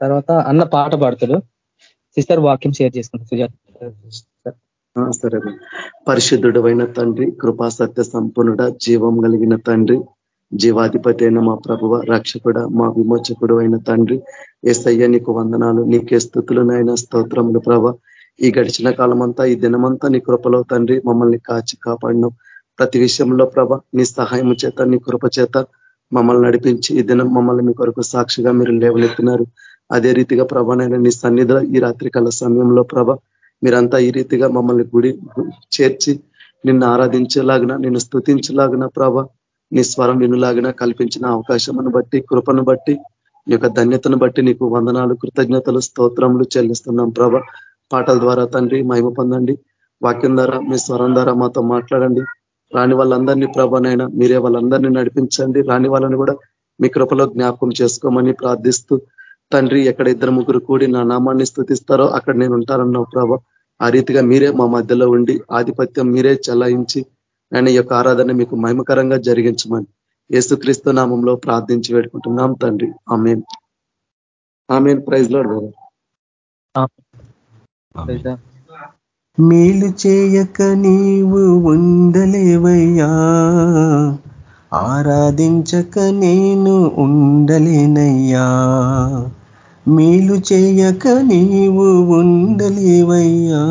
తర్వాత అన్న పాట పాడతాడు. సిస్టర్ వాక్యం షేర్ చేసుకుంటాం సుజాత. సరే పరిశుద్ధుడు అయిన తండ్రి కృపా సత్య సంపన్నుడ జీవం కలిగిన తండ్రి జీవాధిపతి అయిన మా ప్రభువ రక్షకుడ మా విమోచకుడు అయిన తండ్రి ఏసయ్య నీకు వందనాలు నీకే స్థుతులు నాయన స్తోత్రములు ప్రభ. ఈ గడిచిన కాలమంతా ఈ దినమంతా నీ కృపలో తండ్రి మమ్మల్ని కాచి కాపాడినాం ప్రతి విషయంలో ప్రభ నీ సహాయం చేత నీ కృప చేత మమ్మల్ని నడిపించి ఈ దినం మమ్మల్ని మీ కొరకు సాక్షిగా మీరు లేవనెత్తినారు. అదే రీతిగా ప్రభనైనా నీ సన్నిధిలో ఈ రాత్రికాల సమయంలో ప్రభ మీరంతా ఈ రీతిగా మమ్మల్ని గుడి చేర్చి నిన్ను ఆరాధించేలాగిన నిన్ను స్థుతించలాగిన ప్రభ నీ స్వరం వినులాగిన కల్పించిన అవకాశమును బట్టి కృపను బట్టి నీ యొక్క ధన్యతను బట్టి నీకు వందనాలు కృతజ్ఞతలు స్తోత్రములు చెల్లిస్తున్నాం ప్రభ. పాటల ద్వారా తండ్రి మహిమ పొందండి. వాక్యం ద్వారా మీ స్వరం ద్వారా మాతో మాట్లాడండి. రాని వాళ్ళందరినీ ప్రభనైనా మీరే వాళ్ళందరినీ నడిపించండి. రాని వాళ్ళని కూడా మీ కృపలో జ్ఞాపకం చేసుకోమని ప్రార్థిస్తూ తండ్రి ఎక్కడ ఇద్దరు ముగ్గురు కూడి నా నామాన్ని స్థుతిస్తారో అక్కడ నేను ఉంటానన్నావు ప్రభ. ఆ రీతిగా మీరే మా మధ్యలో ఉండి ఆధిపత్యం మీరే చలాయించి ఆయన యొక్క ఆరాధన మీకు మహిమకరంగా జరిగించమని యేసుక్రీస్తు నామంలో ప్రార్థించి వేడుకుంటున్నాం తండ్రి. ఆమెన్. ఆమెన్. ప్రైజ్లో మేలు చేయక నీవు ఉండలేవయ్యా. ఆరాధించక నేను ఉండలేనయ్యా. మేలు చేయక నీవు ఉండలేవయ్యా.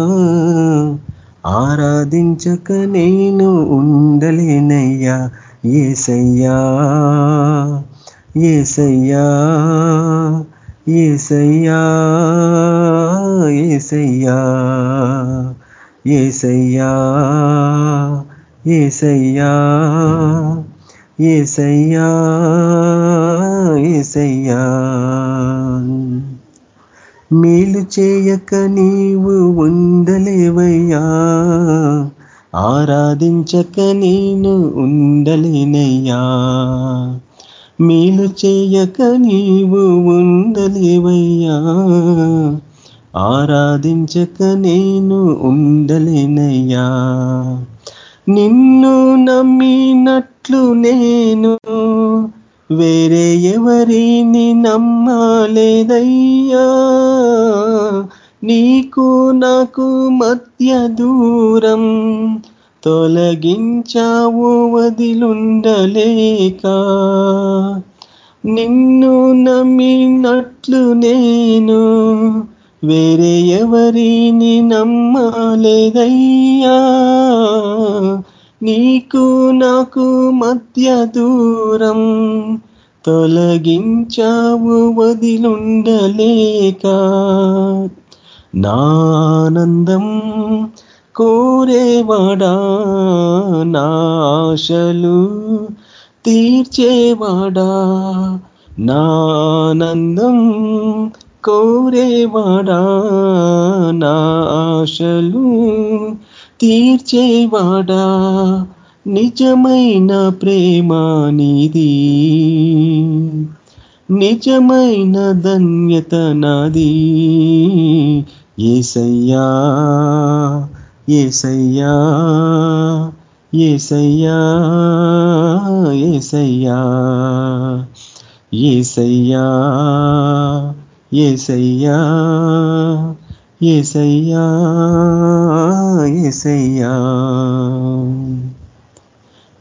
ఆరాధించక నేను ఉండలేనయ్యా. ఏసయ్యా ఏసయ్యా ఏసయ్యా ఏసయ్యా ఏసయ్యా ఏసయ్యా ఏసయ్యా. ఏసయ్యా మేలు చేయక నీవు ఉండలేవయ్యా. ఆరాధించక నేను ఉండలేనయ్యా. మేలు చేయక నీవు ఉండలేవయ్యా. ఆరాధించక నేను ఉండలేనయ్యా. నిన్ను నమ్మినట్లు నేను వేరే ఎవరిని నమ్మలేదయ్యా. నీకు నాకు మధ్య దూరం తొలగించావు వదిలుండలేక. నిన్ను నమ్మినట్లు నేను వేరే ఎవరిని నమ్మలేదయ్యా. నీకు నాకు మధ్య దూరం తొలగించావు వదిలుండలేక. నానందం కోరేవాడా? నాశలు తీర్చేవాడా? నానందం కోరేవాడా? నాశలు తీర్చేవాడా? నిజమైన ప్రేమ నీది. నిజమైన ధన్యత నాది. ఏసయ్యా ఏసయ్యా ఏసయ్యా ఏసయ్యా ఏసయ్యా ఏసయ్యా. ఏసయ్యా ఏసయ్యా.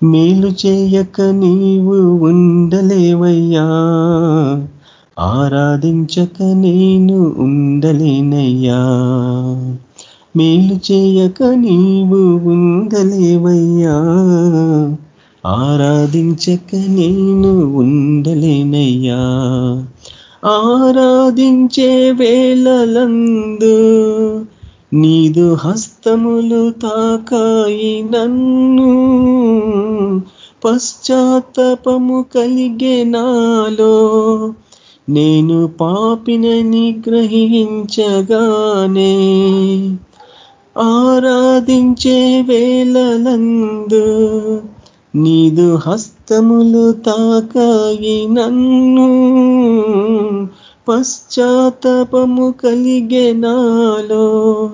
మేలు చేయక నీవు ఉండలేవయ్యా. ఆరాధించక నేను ఉండలేనయ్యా. మేలు చేయక నీవు ఉండలేవయ్యా. ఆరాధించక నేను ఉండలేనయ్యా. ఆరాధించే వేళలందు నీదు హస్తములు తాకాయి నన్ను. పశ్చాత్తపము కలిగే నాలో నేను పాపినని గ్రహించగానే ఆరాధించే వేళలందు నీదు హస్తములు తాకాయి నన్ను. పశ్చాత్తపము కలిగే నాలో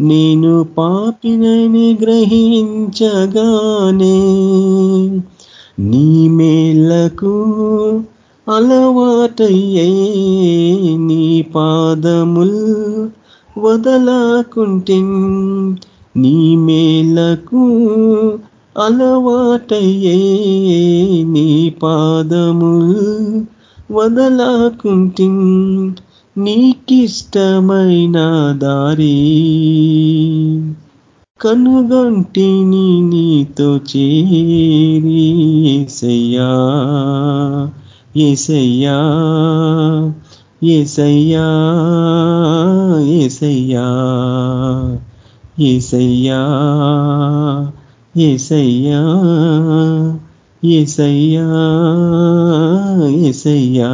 నేను పాపినని గ్రహించగానే నీ మేళ్ళకు అలవాటయ్యే నీ పాదముల్ వదలాకుంటిన్. నీ మేలకు అలవాటయ్యే నీ పాదము వదలాకుంటి నీకిష్టమైన దారి. కనుగొంటిని నీతో చేరి ఏసయ్యా ఏసయ్యా ఏసయ్యా ఏసయ్యా ఏసయ్యా. ఏసయ్యా ఏసయ్యా ఏసయ్యా.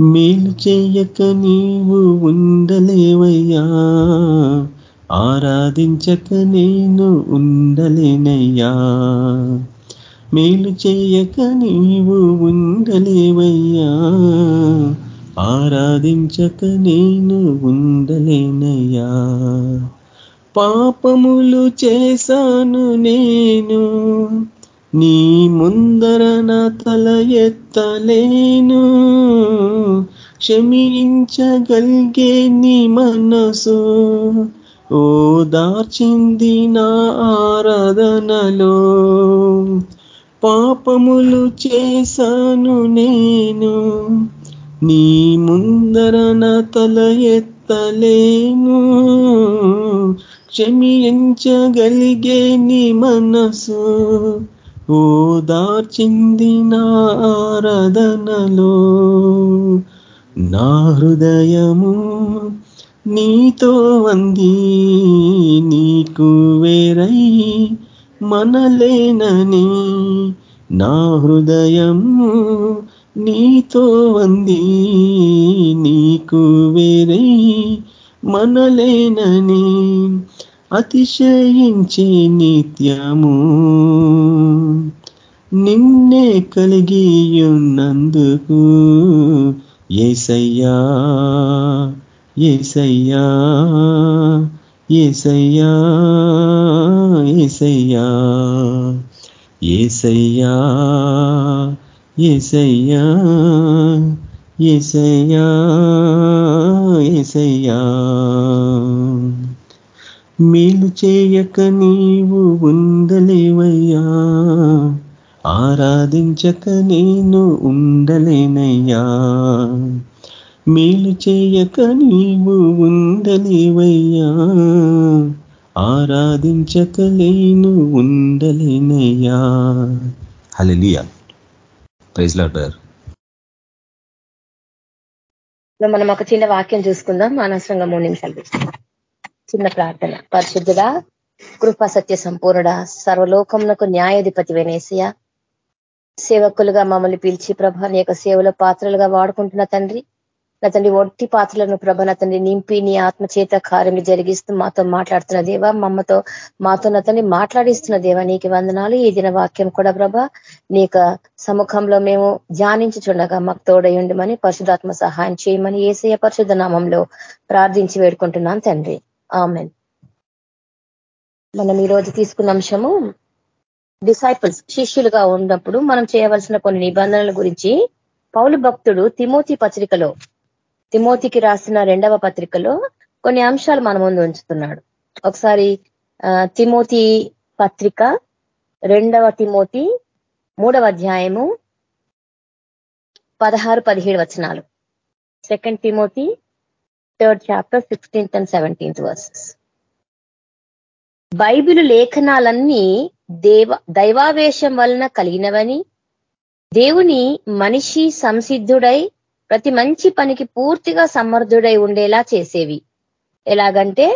మేలు చెయ్యక నీవు ఉండలేవయ్యా ఆరాధించక నేను ఉండలేనయ్యా. మేలు చేయక నీవు ఉండలేవయ్యా ఆరాధించక నేను ఉండలేనయ్యా. పాపములు చేశాను నేను. నీ ముందర నా తల ఎత్తలేను. క్షమించగలిగే నీ మనసు. ఓ దార్చింది నా ఆరాధనలో. పాపములు చేశాను నేను. నీ ముందర నా తల ఎత్తలేను. క్షమించగలిగే నీ మనసు ఓదార్చింది దార్చింది నా ఆరాధనలో. నా హృదయము నీతో అంది నీకు వేరై మనలేనని. నా హృదయము నీతో అంది నీకు వేరై మనలేనని. అతిశయించి నిత్యము నిన్నే కలిగి ఉన్నందుకు ఏసయ్యా ఏసయ్యా ఏసయ్యా ఏసయ్యా ఏసయ్యా ఏసయ్యా ఏసయ్యా ఏసయ్యా. మేలు చేయక నీవు ఉండలేవయ్యా. ఆరాధించక నేను ఉండలేనయ్యా. మేలు చేయక నీవు ఉండలేవయ్యా. ఆరాధించక లేను ఉండలేనయ్యా. హలలియా ప్రైజ్ లాడర్ మనం ఒక చిన్న వాక్యం చూసుకుందాం. అనవసరంగా మూడు నిమిషాలు. చిన్న ప్రార్థన. పరిశుద్ధుడా కృపా సత్య సంపూర్ణ సర్వలోకమునకు న్యాయాధిపతి వెనేసియా. సేవకులుగా మమ్మల్ని పిలిచి ప్రభ నీ యొక్క సేవలో పాత్రలుగా వాడుకుంటున్న తండ్రి. నా తండ్రి ఒట్టి పాత్రలను ప్రభ నా తండ్రి నింపి నీ ఆత్మచేత కార్యములు జరిగిస్తూ మాతో మాట్లాడుతున్న దేవా మమ్మతో మాతో నా తండ్రి మాట్లాడిస్తున్న దేవా నీకు వందనాలు. ఈ దిన వాక్యం కూడా ప్రభ నీ సముఖంలో మేము ధ్యానించుచుండగా మాకు తోడయుండమని పరిశుధాత్మ సహాయం చేయమని ఏసయ పరిశుద్ధ నామంలో ప్రార్థించి వేడుకుంటున్నాను తండ్రి. ఆమెన్. మనం ఈరోజు తీసుకున్న అంశము డిసైపుల్స్ శిష్యులుగా ఉన్నప్పుడు మనం చేయవలసిన కొన్ని నిబంధనల గురించి పౌలు భక్తుడు తిమోతి పత్రికలో తిమోతికి రాసిన రెండవ పత్రికలో కొన్ని అంశాలు మన ముందు ఉంచుతున్నాడు. ఒకసారి తిమోతి పత్రిక రెండవ తిమోతి మూడవ అధ్యాయము పదహారు పదిహేడు వచనాలు. Second Timothy third chapter sixteenth and seventeenth verses Bible లేఖనాలన్నీ దేవ దైవావేశం వలన కలిగినవని దేవుని మనిషి సంసిద్ధుడై ప్రతి మంచి పనికి పూర్తిగా సమర్థుడై ఉండేలా చేసేవి. ఎలాగంటే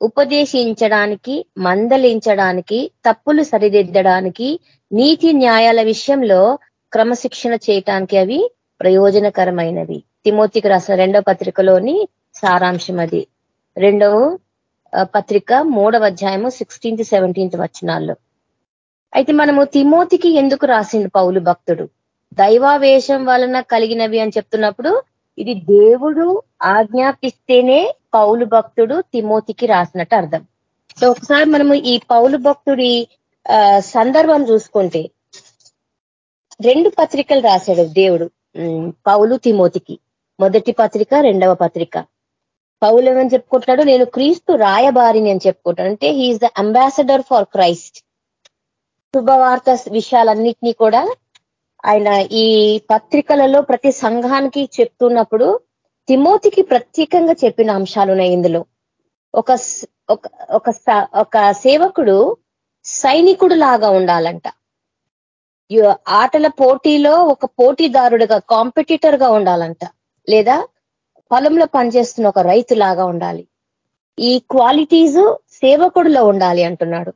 ఉపదేశించడానికి మందలించడానికి తప్పులు సరిదిద్దడానికి నీతి న్యాయాల విషయంలో క్రమశిక్షణ చేయటానికి అవి ప్రయోజనకరమైనవి. తిమోతికి రాసిన రెండవ పత్రికలోని సారాంశం అది. రెండవ పత్రిక మూడవ అధ్యాయము సిక్స్టీన్త్ సెవెంటీన్త్ వచనాల్లో. అయితే మనము తిమోతికి ఎందుకు రాసిండు పౌలు భక్తుడు? దైవావేశం వలన కలిగినవి అని చెప్తున్నప్పుడు ఇది దేవుడు ఆజ్ఞాపిస్తేనే పౌలు భక్తుడు తిమోతికి రాసినట్టు అర్థం. సో ఒకసారి మనము ఈ పౌలు భక్తుడి సందర్భం చూసుకుంటే రెండు పత్రికలు రాశాడు దేవుడు పౌలు తిమోతికి. మొదటి పత్రిక రెండవ పత్రిక. పౌలు చెప్పుకుంటున్నాడు? నేను క్రీస్తు రాయబారిని అని చెప్పుకుంటాను అంటే he is the ambassador for Christ శుభవార్త విషయాలన్నిటినీ కూడా ఆయన ఈ పత్రికలలో ప్రతి సంఘానికి చెప్తున్నప్పుడు తిమోతికి ప్రత్యేకంగా చెప్పిన అంశాలు ఉన్నాయి ఇందులో. ఒక ఒక ఒక సేవకుడు సైనికుడు లాగా ఉండాలంట. ఆటల పోటీలో ఒక పోటీదారుడుగా కాంపిటీటర్గా ఉండాలంట. లేదా పొలంలో పనిచేస్తున్న ఒక రైతు లాగా ఉండాలి. ఈ క్వాలిటీస్ సేవకుడులో ఉండాలి అంటున్నాడు.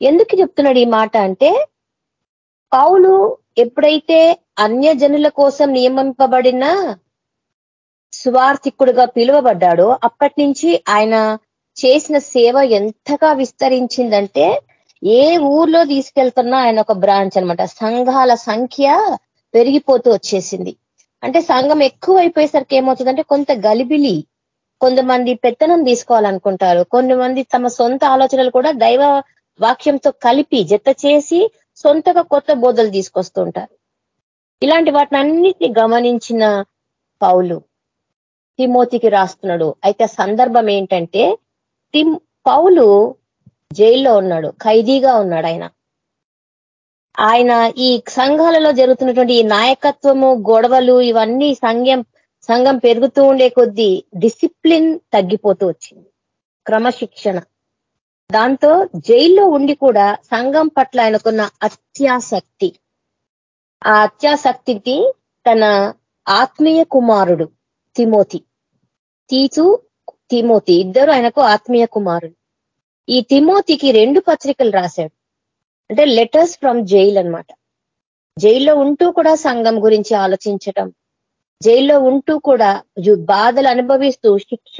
ఎందుకు చెప్తున్నాడు ఈ మాట అంటే పౌలు ఎప్పుడైతే అన్యజనుల కోసం నియమింపబడిన స్వార్థికుడుగా పిలువబడ్డాడో అప్పటి నుంచి ఆయన చేసిన సేవ ఎంతగా విస్తరించిందంటే ఏ ఊర్లో తీసుకెళ్తున్నా ఆయన ఒక బ్రాంచ్ అనమాట సంఘాల సంఖ్య పెరిగిపోతూ వచ్చేసింది. అంటే సంఘం ఎక్కువ అయిపోయేసరికి ఏమవుతుందంటే కొంత గలిబిలి కొంతమంది పెత్తనం తీసుకోవాలనుకుంటారు. కొంతమంది తమ సొంత ఆలోచనలు కూడా దైవ వాక్యంతో కలిపి జత చేసి సొంతగా కొత్త బోధలు తీసుకొస్తుంటారు. ఇలాంటి వాటిని అన్నిటిని గమనించిన పౌలు తిమోతికి రాస్తున్నాడు. అయితే సందర్భం ఏంటంటే తిమ్ పౌలు జైల్లో ఉన్నాడు ఖైదీగా ఉన్నాడు ఆయన. ఆయన ఈ సంఘాలలో జరుగుతున్నటువంటి ఈ నాయకత్వము గొడవలు ఇవన్నీ సంఘం సంఘం పెరుగుతూ ఉండే కొద్దీ డిసిప్లిన్ తగ్గిపోతూ వచ్చింది. క్రమశిక్షణ. దాంతో జైల్లో ఉండి కూడా సంఘం పట్ల ఆయనకున్న అత్యాసక్తి. ఆ అత్యాసక్తికి తన ఆత్మీయ కుమారుడు తిమోతి. తీతు తిమోతి ఇద్దరు ఆయనకు ఆత్మీయ కుమారుడు ఈ తిమోతికి రెండు పత్రికలు రాశాడు. అంటే లెటర్స్ ఫ్రమ్ జైల్ అనమాట జైల్లో ఉంటూ కూడా సంఘం గురించి ఆలోచించటం జైల్లో ఉంటూ కూడా బాధలు అనుభవిస్తూ శిక్ష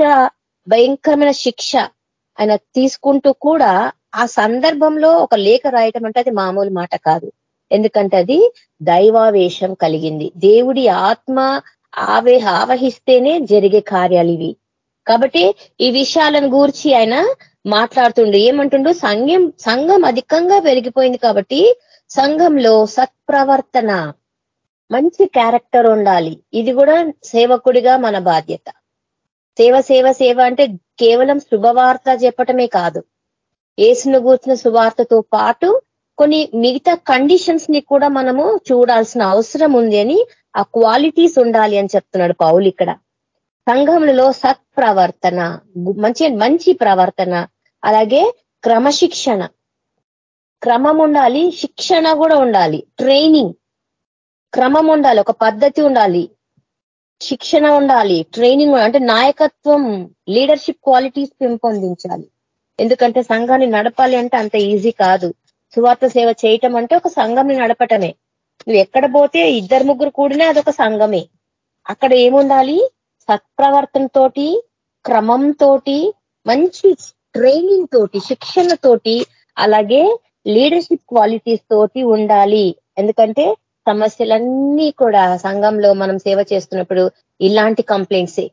భయంకరమైన శిక్ష ఆయన తీసుకుంటూ కూడా ఆ సందర్భంలో ఒక లేఖ రాయటం అంటే అది మామూలు మాట కాదు. ఎందుకంటే అది దైవావేశం కలిగింది. దేవుడి ఆత్మ ఆవే ఆవహిస్తేనే జరిగే కార్యాలు ఇవి. కాబట్టి ఈ విషయాలను గూర్చి ఆయన మాట్లాడుతుండు. ఏమంటుండు? సంఘం సంఘం అధికంగా పెరిగిపోయింది కాబట్టి సంఘంలో సత్ప్రవర్తన మంచి క్యారెక్టర్ ఉండాలి. ఇది కూడా సేవకుడిగా మన బాధ్యత. సేవ సేవ సేవ అంటే కేవలం శుభవార్త చెప్పటమే కాదు. ఏసును గూర్చిన సువార్తతో పాటు కొన్ని మిగతా కండిషన్స్ని కూడా మనము చూడాల్సిన అవసరం ఉంది అని ఆ క్వాలిటీస్ ఉండాలి అని చెప్తున్నాడు పౌలు ఇక్కడ. సంఘములలో సత్ప్రవర్తన మంచి మంచి ప్రవర్తన అలాగే క్రమశిక్షణ. క్రమం ఉండాలి శిక్షణ కూడా ఉండాలి ట్రైనింగ్. క్రమం ఉండాలి ఒక పద్ధతి ఉండాలి. శిక్షణ ఉండాలి ట్రైనింగ్ అంటే నాయకత్వం లీడర్షిప్ క్వాలిటీస్ పెంపొందించాలి. ఎందుకంటే సంఘాన్ని నడపాలి అంటే అంత ఈజీ కాదు. సువార్త సేవ చేయటం అంటే ఒక సంఘంని నడపటమే. నువ్వు ఎక్కడ పోతే ఇద్దరు ముగ్గురు కూడినా అదొక సంఘమే. అక్కడ ఏముండాలి? సత్ప్రవర్తన క్రమంతో మంచి ట్రైనింగ్ తోటి శిక్షణతోటి అలాగే లీడర్షిప్ క్వాలిటీస్ తోటి ఉండాలి. ఎందుకంటే సమస్యలన్నీ కూడా సంఘంలో మనం సేవ చేస్తున్నప్పుడు ఇలాంటి కంప్లైంట్సే.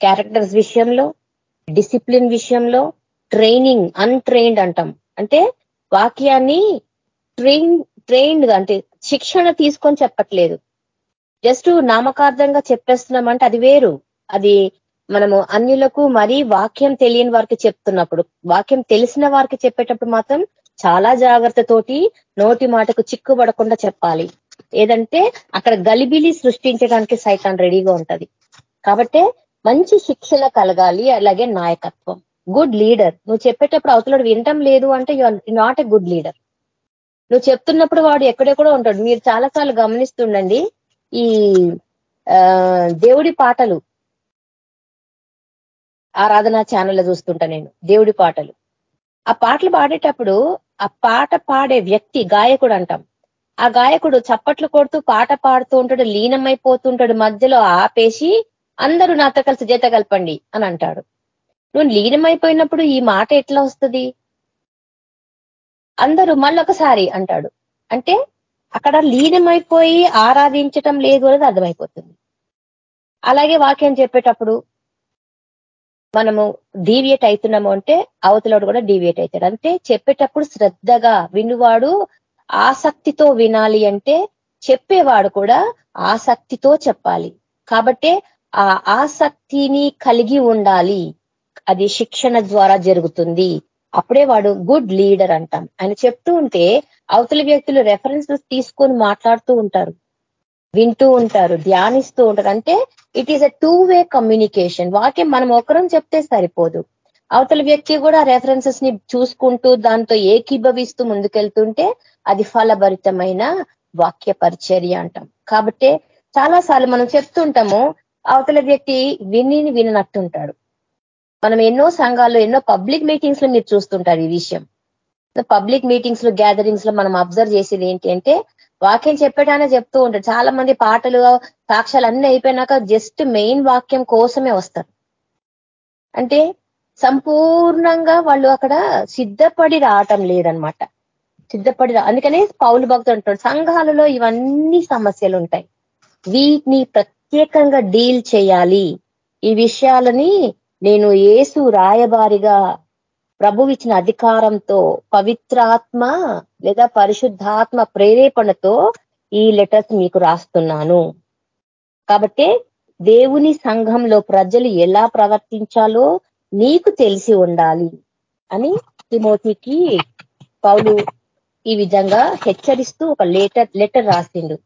క్యారెక్టర్స్ విషయంలో డిసిప్లిన్ విషయంలో ట్రైనింగ్ అన్ట్రైన్డ్ అంటాం. అంటే వాక్యాన్ని ట్రైన్ ట్రైన్డ్ అంటే శిక్షణ తీసుకొని చెప్పట్లేదు. జస్ట్ నామకార్థంగా చెప్పేస్తున్నామంటే అది వేరు. అది మనము అన్యులకు మరీ వాక్యం తెలియని వారికి చెప్తున్నప్పుడు వాక్యం తెలిసిన వారికి చెప్పేటప్పుడు మాత్రం చాలా జాగ్రత్తతోటి నోటి మాటకు చిక్కుబడకుండా చెప్పాలి. ఏదంటే అక్కడ గలిబిలి సృష్టించడానికి సైతాన్ రెడీగా ఉంటది. కాబట్టి మంచి శిక్షణ కలగాలి అలాగే నాయకత్వం. Good leader. నువ్వు చెప్పేటప్పుడు అవతలడు వినటం లేదు అంటే you not a good leader. నువ్వు చెప్తున్నప్పుడు వాడు ఎక్కడెక్కడో ఉంటాడు. మీరు చాలాసార్లు గమనిస్తుండండి ఈ దేవుడి పాటలు. ఆరాధన ఛానల్లో చూస్తుంటా నేను దేవుడి పాటలు. ఆ పాటలు పాడేటప్పుడు ఆ పాట పాడే వ్యక్తి గాయకుడు అంటాం. ఆ గాయకుడు చప్పట్లు కొడుతూ పాట పాడుతూ ఉంటాడు లీనమైపోతుంటాడు మధ్యలో ఆపేసి అందరూ నాతో కలిసి జత కలపండి అని అంటాడు. నువ్వు లీనమైపోయినప్పుడు ఈ మాట ఎట్లా వస్తుంది? అందరూ మళ్ళొకసారి అంటాడు. అంటే అక్కడ లీనమైపోయి ఆరాధించటం లేదు అనేది అర్థమైపోతుంది. అలాగే వాక్యం చెప్పేటప్పుడు మనము డీవియేట్ అవుతున్నాము అంటే అవతలోడు కూడా డీవియేట్ అవుతాడు. అంటే చెప్పేటప్పుడు శ్రద్ధగా వినువాడు ఆసక్తితో వినాలి అంటే చెప్పేవాడు కూడా ఆసక్తితో చెప్పాలి. కాబట్టే ఆ ఆసక్తిని కలిగి ఉండాలి. అది శిక్షణ ద్వారా జరుగుతుంది. అప్పుడే వాడు గుడ్ లీడర్ అంటాం. ఆయన చెప్తూ ఉంటే అవతల వ్యక్తులు రెఫరెన్సెస్ తీసుకొని మాట్లాడుతూ ఉంటారు. వింటూ ఉంటారు ధ్యానిస్తూ ఉంటారు. అంటే it is a two way communication వాక్యం మనం ఒకరం చెప్తే సరిపోదు. అవతల వ్యక్తి కూడా రెఫరెన్సెస్ని చూసుకుంటూ దాంతో ఏకీభవిస్తూ ముందుకెళ్తుంటే అది ఫలభరితమైన వాక్య పరిచర్య అంటాం. కాబట్టి చాలా సార్లు మనం చెప్తుంటాము అవతల వ్యక్తి విని విననట్టుంటాడు. మనం ఎన్నో సంఘాల్లో ఎన్నో పబ్లిక్ మీటింగ్స్లో మీరు చూస్తుంటారు ఈ విషయం. పబ్లిక్ మీటింగ్స్లో గ్యాదరింగ్స్లో మనం అబ్జర్వ్ చేసేది ఏంటి అంటే వాక్యం చెప్పేటానే చెప్తూ ఉంటారు. చాలా మంది పాటలు సాక్ష్యాలు అన్ని అయిపోయినాక జస్ట్ మెయిన్ వాక్యం కోసమే వస్తారు. అంటే సంపూర్ణంగా వాళ్ళు అక్కడ సిద్ధపడి రావటం లేదనమాట సిద్ధపడి అందుకనే పౌలు భక్తులు అంటాడు సంఘాలలో ఇవన్నీ సమస్యలు ఉంటాయి. వీటిని ప్రత్యేకంగా డీల్ చేయాలి. ఈ విషయాలని నేను ఏసు రాయబారిగా ప్రభు ఇచ్చిన అధికారంతో పవిత్రాత్మ లేదా పరిశుద్ధాత్మ ప్రేరేపణతో ఈ లెటర్స్ మీకు రాస్తున్నాను. కాబట్టి దేవుని సంఘంలో ప్రజలు ఎలా ప్రవర్తించాలో నీకు తెలిసి ఉండాలి అని తిమోతికి పౌలు ఈ విధంగా హెచ్చరిస్తూ ఒక లెటర్ లెటర్ రాసిండు.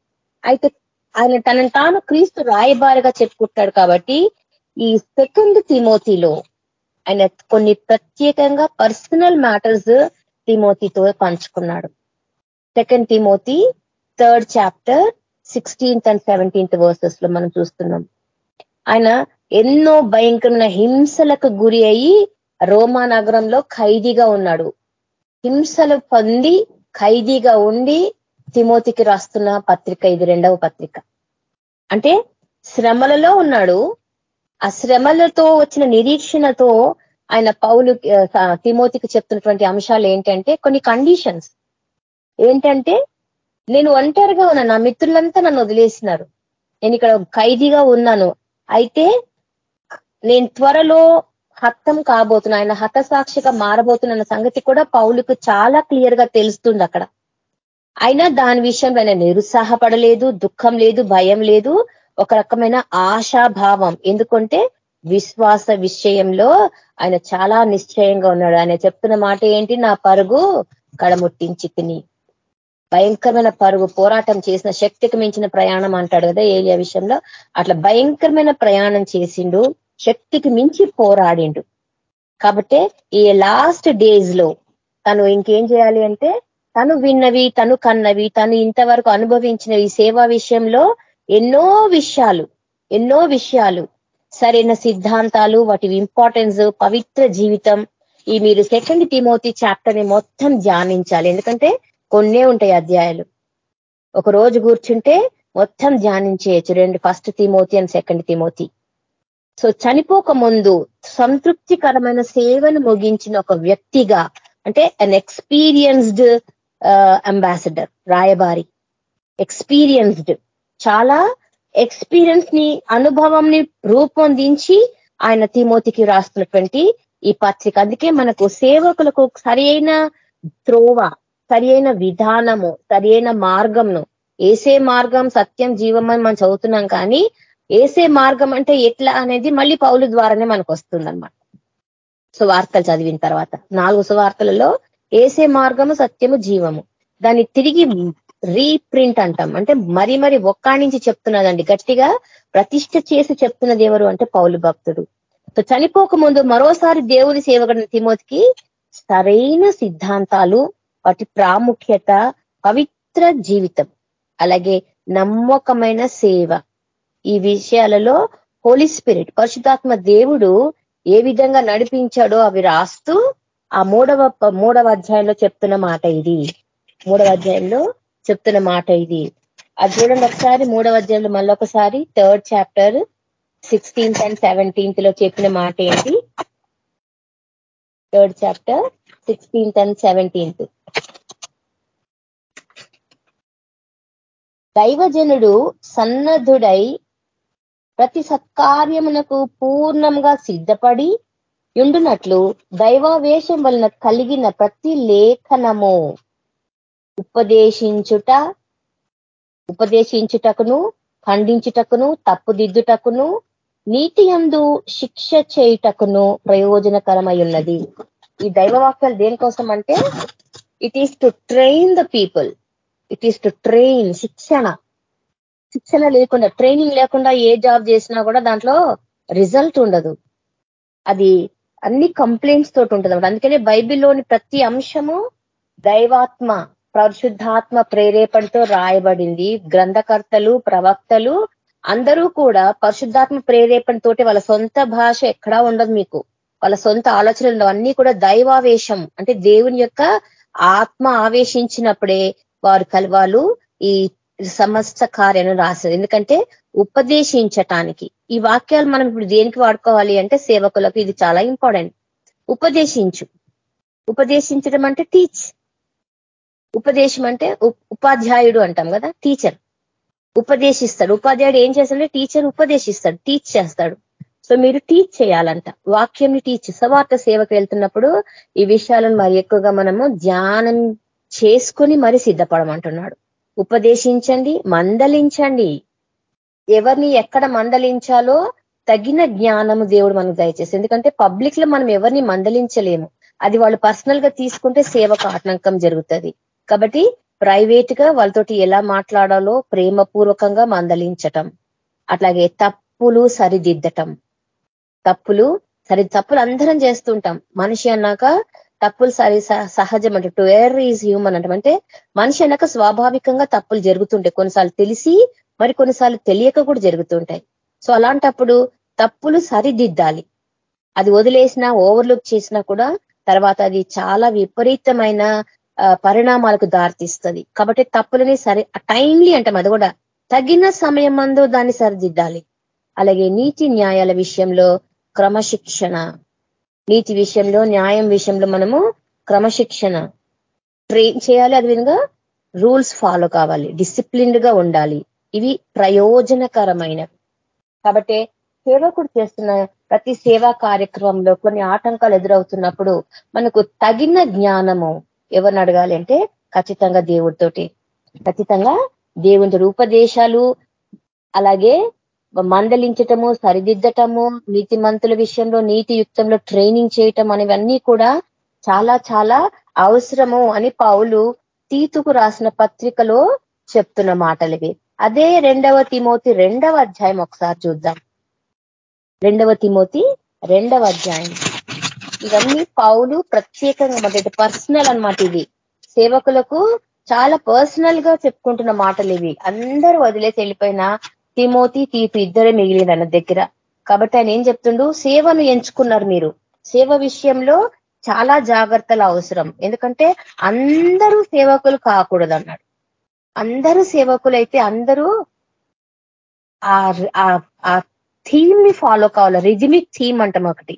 అయితే ఆయన తనను తాను క్రీస్తు రాయబారిగా చెప్పుకుంటాడు కాబట్టి ఈ సెకండ్ తిమోతిలో ఆయన కొన్ని ప్రత్యేకంగా పర్సనల్ మ్యాటర్స్ తిమోతితో పంచుకున్నాడు. Second Timothy third chapter sixteenth and seventeenth వర్సెస్లో మనం చూస్తున్నాం. ఆయన ఎన్నో భయంకరమైన హింసలకు గురి అయ్యి రోమా నగరంలో ఖైదీగా ఉన్నాడు. హింసలు పొంది ఖైదీగా ఉండి తిమోతికి రాస్తున్న పత్రిక ఇది రెండవ పత్రిక. అంటే శ్రమలలో ఉన్నాడు ఆ శ్రమలతో వచ్చిన నిరీక్షణతో ఆయన పౌలు తిమోతికి చెప్తున్నటువంటి అంశాలు ఏంటంటే కొన్ని కండిషన్స్ ఏంటంటే నేను ఒంటరిగా ఉన్నా నా మిత్రులంతా నన్ను వదిలేసినారు. నేను ఇక్కడ ఖైదీగా ఉన్నాను. అయితే నేను త్వరలో హత్తం కాబోతున్నా ఆయన హతసాక్షిగా మారబోతున్న సంగతి కూడా పౌలుకు చాలా క్లియర్గా తెలుస్తుంది అక్కడ. అయినా దాని విషయంలో ఆయన నిరుత్సాహపడలేదు దుఃఖం లేదు భయం లేదు. ఒక రకమైన ఆశాభావం. ఎందుకంటే విశ్వాస విషయంలో ఆయన చాలా నిశ్చయంగా ఉన్నాడు. ఆయన చెప్తున్న మాట ఏంటి? నా పరుగు కడముట్టించి తిని. భయంకరమైన పరుగు పోరాటం చేసిన శక్తికి మించిన ప్రయాణం అంటాడు కదా ఏరియా విషయంలో. అట్లా భయంకరమైన ప్రయాణం చేసిండు. శక్తికి మించి పోరాడిండు. కాబట్టి ఈ లాస్ట్ డేస్లో తను ఇంకేం చేయాలి అంటే తను విన్నవి తను కన్నవి తను ఇంతవరకు అనుభవించిన ఈ సేవా విషయంలో ఎన్నో విషయాలు ఎన్నో విషయాలు సరైన సిద్ధాంతాలు వాటి ఇంపార్టెన్స్ పవిత్ర జీవితం ఈ మీరు సెకండ్ తిమోతి చాప్టర్ని మొత్తం ధ్యానించాలి. ఎందుకంటే కొన్నే ఉంటాయి అధ్యాయాలు. ఒక రోజు కూర్చుంటే మొత్తం ధ్యానించేయచ్చు. రెండు first Timothy and second Timothy so చనిపోక ముందు సంతృప్తికరమైన సేవను ముగించిన ఒక వ్యక్తిగా అంటే అన్ ఎక్స్పీరియన్స్డ్ అంబాసిడర్ రాయబారి. ఎక్స్పీరియన్స్డ్ చాలా ఎక్స్పీరియన్స్ని అనుభవం ని రూపొందించి ఆయన తిమోతికి రాస్తున్నటువంటి ఈ పత్రిక. అందుకే మనకు సేవకులకు సరి త్రోవ సరి విధానము సరి మార్గంను ఏసే మార్గం సత్యం జీవం అని మనం చదువుతున్నాం కానీ ఏసే మార్గం అంటే ఎట్లా అనేది మళ్ళీ పౌలు ద్వారానే మనకు వస్తుందన్నమాట సువార్తలు చదివిన తర్వాత నాలుగు సువార్తలలో ఏసే మార్గము సత్యము జీవము. దాన్ని తిరిగి రీప్రింట్ అంటాం. అంటే మరి మరి ఒక్కా నుంచి చెప్తున్నదండి. గట్టిగా ప్రతిష్ట చేసి చెప్తున్నది ఎవరు అంటే పౌలు భక్తుడు. చనిపోక ముందు మరోసారి దేవుని సేవకుడిని తిమోతికి సరైన సిద్ధాంతాలు వాటి ప్రాముఖ్యత పవిత్ర జీవితం అలాగే నమ్మకమైన సేవ ఈ విషయాలలో హోలీ స్పిరిట్ పరిశుధాత్మ దేవుడు ఏ విధంగా నడిపించాడో అవి రాస్తూ ఆ మూడవ మూడవ అధ్యాయంలో చెప్తున్న మాట ఇది. మూడవ అధ్యాయంలో చెప్తున్న మాట ఇది. అది చూడండి ఒకసారి మూడవ అధ్యాయంలో మళ్ళీ ఒకసారి థర్డ్ చాప్టర్ సిక్స్టీన్త్ అండ్ సెవెంటీన్త్లో చెప్పిన మాట ఏంటి? Third chapter sixteenth and seventeenth దైవజనుడు సన్నద్ధుడై ప్రతి సత్కార్యమునకు పూర్ణంగా సిద్ధపడి ఉండునట్లు దైవావేశం వలన కలిగిన ప్రతి లేఖనము. ఉపదేశించుట ఉపదేశించుటకును ఖండించుటకును తప్పుదిద్దుటకును నీతి అందు శిక్ష చేయుటకును ప్రయోజనకరమై ఉన్నది ఈ దైవవాక్యాలు దేనికోసం అంటే it is to train the people it is to train శిక్షణ. శిక్షణ లేకుండా ట్రైనింగ్ లేకుండా ఏ జాబ్ చేసినా కూడా దాంట్లో రిజల్ట్ ఉండదు. అది అన్ని కంప్లైంట్స్ తోటి ఉంటుంది అందుకనే బైబిల్లోని ప్రతి అంశము దైవాత్మ. పరిశుద్ధాత్మ ప్రేరేపణతో రాయబడింది. గ్రంథకర్తలు ప్రవక్తలు అందరూ కూడా పరిశుద్ధాత్మ ప్రేరేపణతోటి వాళ్ళ సొంత భాష ఎక్కడా ఉండదు మీకు. వాళ్ళ సొంత ఆలోచనలు అన్ని కూడా దైవావేశం. అంటే దేవుని యొక్క ఆత్మ ఆవేశించినప్పుడే వారు వాళ్ళు ఈ సమస్త కార్యాలను రాశారు. ఎందుకంటే ఉపదేశించటానికి. ఈ వాక్యాలు మనం ఇప్పుడు దేనికి వాడుకోవాలి అంటే సేవకులకు ఇది చాలా ఇంపార్టెంట్. ఉపదేశించు. ఉపదేశించడం అంటే టీచ్. ఉపదేశం అంటే ఉపాధ్యాయుడు అంటాం కదా టీచర్ ఉపదేశిస్తాడు. ఉపాధ్యాయుడు ఏం చేస్తాడంటే టీచర్ ఉపదేశిస్తాడు. టీచ్ చేస్తాడు. సో మీరు టీచ్ చేయాలంట. వాక్యంని టీచ్ సవార్త సేవకు వెళ్తున్నప్పుడు ఈ విషయాలను మరి ఎక్కువగా మనము ధ్యానం చేసుకొని మరి సిద్ధపడమంటున్నాడు. ఉపదేశించండి మందలించండి. ఎవరిని ఎక్కడ మందలించాలో తగిన జ్ఞానము దేవుడు మనకు దయచేసి. ఎందుకంటే పబ్లిక్లో మనం ఎవరిని మందలించలేము. అది వాళ్ళు పర్సనల్గా తీసుకుంటే సేవకు ఆటంకం జరుగుతుంది. కాబట్టి ప్రైవేట్గా వాళ్ళతోటి ఎలా మాట్లాడాలో ప్రేమపూర్వకంగా మందలించటం. అట్లాగే తప్పులు సరిదిద్దటం. తప్పులు సరి తప్పులు అందరం చేస్తుంటాం. మనిషి అన్నాక తప్పులు సరి సహజం అంటే టు ఎర్ ఈజ్ హ్యూమన్ అంటే మనిషి అన్నాక స్వాభావికంగా తప్పులు జరుగుతుంటాయి. కొన్నిసార్లు తెలిసి మరి కొన్నిసార్లు తెలియక కూడా జరుగుతుంటాయి. సో అలాంటప్పుడు తప్పులు సరిదిద్దాలి. అది వదిలేసినా ఓవర్లుక్ చేసినా కూడా తర్వాత అది చాలా విపరీతమైన పరిణామాలకు దారితీస్తుంది. కాబట్టి తప్పులని సరి టైమ్లీ అంటాం అది కూడా తగిన సమయం మందు దాన్ని సరిదిద్దాలి. అలాగే నీతి న్యాయాల విషయంలో క్రమశిక్షణ. నీతి విషయంలో న్యాయం విషయంలో మనము క్రమశిక్షణ. ట్రైన్ చేయాలి అదేవిధంగా రూల్స్ ఫాలో కావాలి. డిసిప్లిన్డ్గా ఉండాలి. ఇవి ప్రయోజనకరమైనవి. కాబట్టి సేవకుడు చేస్తున్న ప్రతి సేవా కార్యక్రమంలో కొన్ని ఆటంకాలు ఎదురవుతున్నప్పుడు మనకు తగిన జ్ఞానము ఎవరిని అడగాలి అంటే ఖచ్చితంగా దేవుడితోటి ఖచ్చితంగా దేవుని రూపదేశాలు అలాగే మందలించటము సరిదిద్దటము నీతి మంతుల విషయంలో నీతి యుక్తంలో ట్రైనింగ్ చేయటం అనేవన్నీ కూడా చాలా చాలా అవసరము అని పావులు తీతుకు రాసిన పత్రికలో చెప్తున్న మాటలు ఇవి. అదే రెండవ తిమోతి రెండవ అధ్యాయం ఒకసారి చూద్దాం. రెండవ తిమోతి రెండవ అధ్యాయం. ఇవన్నీ పౌలు ప్రత్యేకంగా మొదటి పర్సనల్ అనమాట ఇది సేవకులకు చాలా పర్సనల్గా చెప్పుకుంటున్న మాటలు ఇవి. అందరూ వదిలేసి వెళ్ళిపోయిన తిమోతి తీపి ఇద్దరే మిగిలింది అన్న దగ్గర. కాబట్టి ఆయన ఏం చెప్తుండు? సేవను ఎంచుకున్నారు మీరు. సేవ విషయంలో చాలా జాగ్రత్తలు అవసరం. ఎందుకంటే అందరూ సేవకులు కాకూడదు అన్నాడు అందరూ సేవకులు అయితే అందరూ ఆ థీమ్ని ఫాలో కావాలి. రిజిమిక్ థీమ్ అంటాం ఒకటి.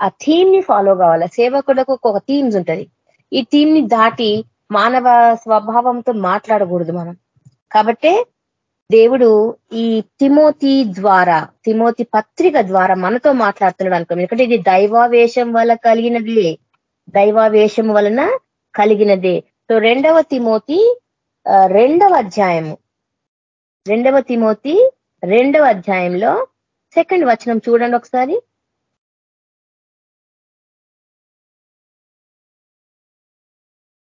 ఆ థీమ్ని ఫాలో కావాలి. సేవకులకు ఒక థీమ్స్ ఉంటది. ఈ థీమ్ని దాటి మానవ స్వభావంతో మాట్లాడకూడదు మనం. కాబట్టే దేవుడు ఈ తిమోతి ద్వారా తిమోతి పత్రిక ద్వారా మనతో మాట్లాడుతున్నాడు అనుకో ఎందుకంటే ఇది దైవావేశం వల్ల కలిగినదే. దైవావేశం వలన కలిగినదే. సో రెండవ తిమోతి రెండవ అధ్యాయము. రెండవ తిమోతి రెండవ అధ్యాయంలో సెకండ్ వచనం చూడండి ఒకసారి.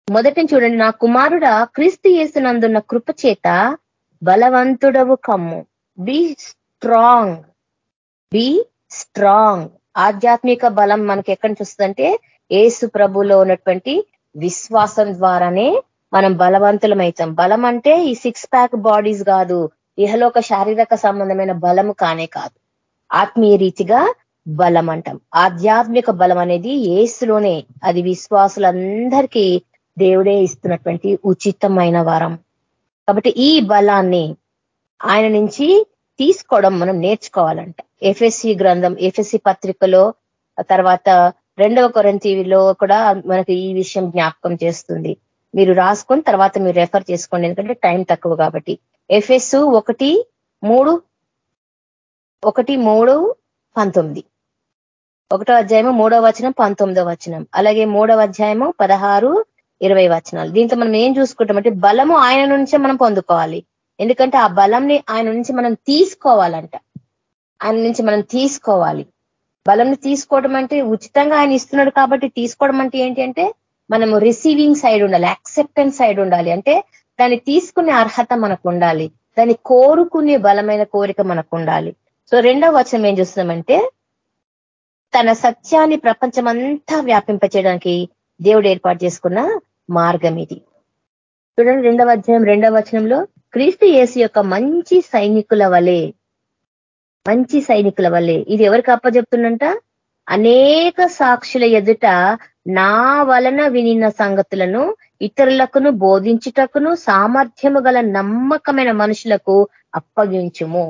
మొదటి చూడండి నా కుమారుడ క్రీస్తు చేసినందున్న కృపచేత బలవంతుడవు కమ్ము. బి స్ట్రాంగ్ బి స్ట్రాంగ్ ఆధ్యాత్మిక బలం మనకి ఎక్కడి నుంచి వస్తుందంటే ఏసు ప్రభులో ఉన్నటువంటి విశ్వాసం ద్వారానే మనం బలవంతులం అవుతాం బలం అంటే ఈ సిక్స్ ప్యాక్ బాడీస్ కాదు ఇహలోక శారీరక సంబంధమైన బలము కానే కాదు. ఆత్మీయ రీతిగా బలం అంటాం ఆధ్యాత్మిక బలం అనేది ఏసులోనే అది విశ్వాసులందరికీ దేవుడే ఇస్తున్నటువంటి ఉచితమైన వరం. కాబట్టి ఈ బలాన్ని ఆయన నుంచి తీసుకోవడం మనం నేర్చుకోవాలంట. ఎఫ్ఎస్సి గ్రంథం ఎఫ్ఎస్సి పత్రికలో తర్వాత రెండవ కొరంతీవిలో కూడా మనకు ఈ విషయం జ్ఞాపకం చేస్తుంది. మీరు రాసుకొని తర్వాత మీరు రెఫర్ చేసుకోండి. ఎందుకంటే టైం తక్కువ కాబట్టి. ఎఫ్ఎస్ ఒకటి మూడు ఒకటి మూడు పంతొమ్మిది. ఒకటో అధ్యాయము మూడవ వచనం పంతొమ్మిదో వచనం. అలాగే మూడవ అధ్యాయము పదహారు ఇరవై వచనాలు. దీంతో మనం ఏం చూసుకుంటామంటే బలము ఆయన నుంచే మనం పొందుకోవాలి. ఎందుకంటే ఆ బలంని ఆయన నుంచి మనం తీసుకోవాలంట. ఆయన నుంచి మనం తీసుకోవాలి. బలంని తీసుకోవడం అంటే ఉచితంగా ఆయన ఇస్తున్నాడు కాబట్టి తీసుకోవడం అంటే ఏంటి అంటే మనము రిసీవింగ్ సైడ్ ఉండాలి యాక్సెప్టెన్స్ సైడ్ ఉండాలి. అంటే దాన్ని తీసుకునే అర్హత మనకు ఉండాలి. దాన్ని కోరుకునే బలమైన కోరిక మనకు ఉండాలి. సో రెండవ వచనం ఏం చూస్తున్నామంటే తన సత్యాన్ని ప్రపంచమంతా వ్యాపింపచేయడానికి దేవుడు ఏర్పాటు చేసుకున్న మార్గం ఇది చూడండి రెండవ అధ్యాయం రెండవ వచనంలో క్రీస్తు యేసు యొక్క మంచి సైనికుల వలె మంచి సైనికుల వలె ఇది ఎవరికి అప్పజెప్తుందంట? అనేక సాక్షుల ఎదుట నా వలన వినిన సంగతులను ఇతరులకును బోధించుటకును సామర్థ్యము గల నమ్మకమైన మనుషులకు అప్పగించుము.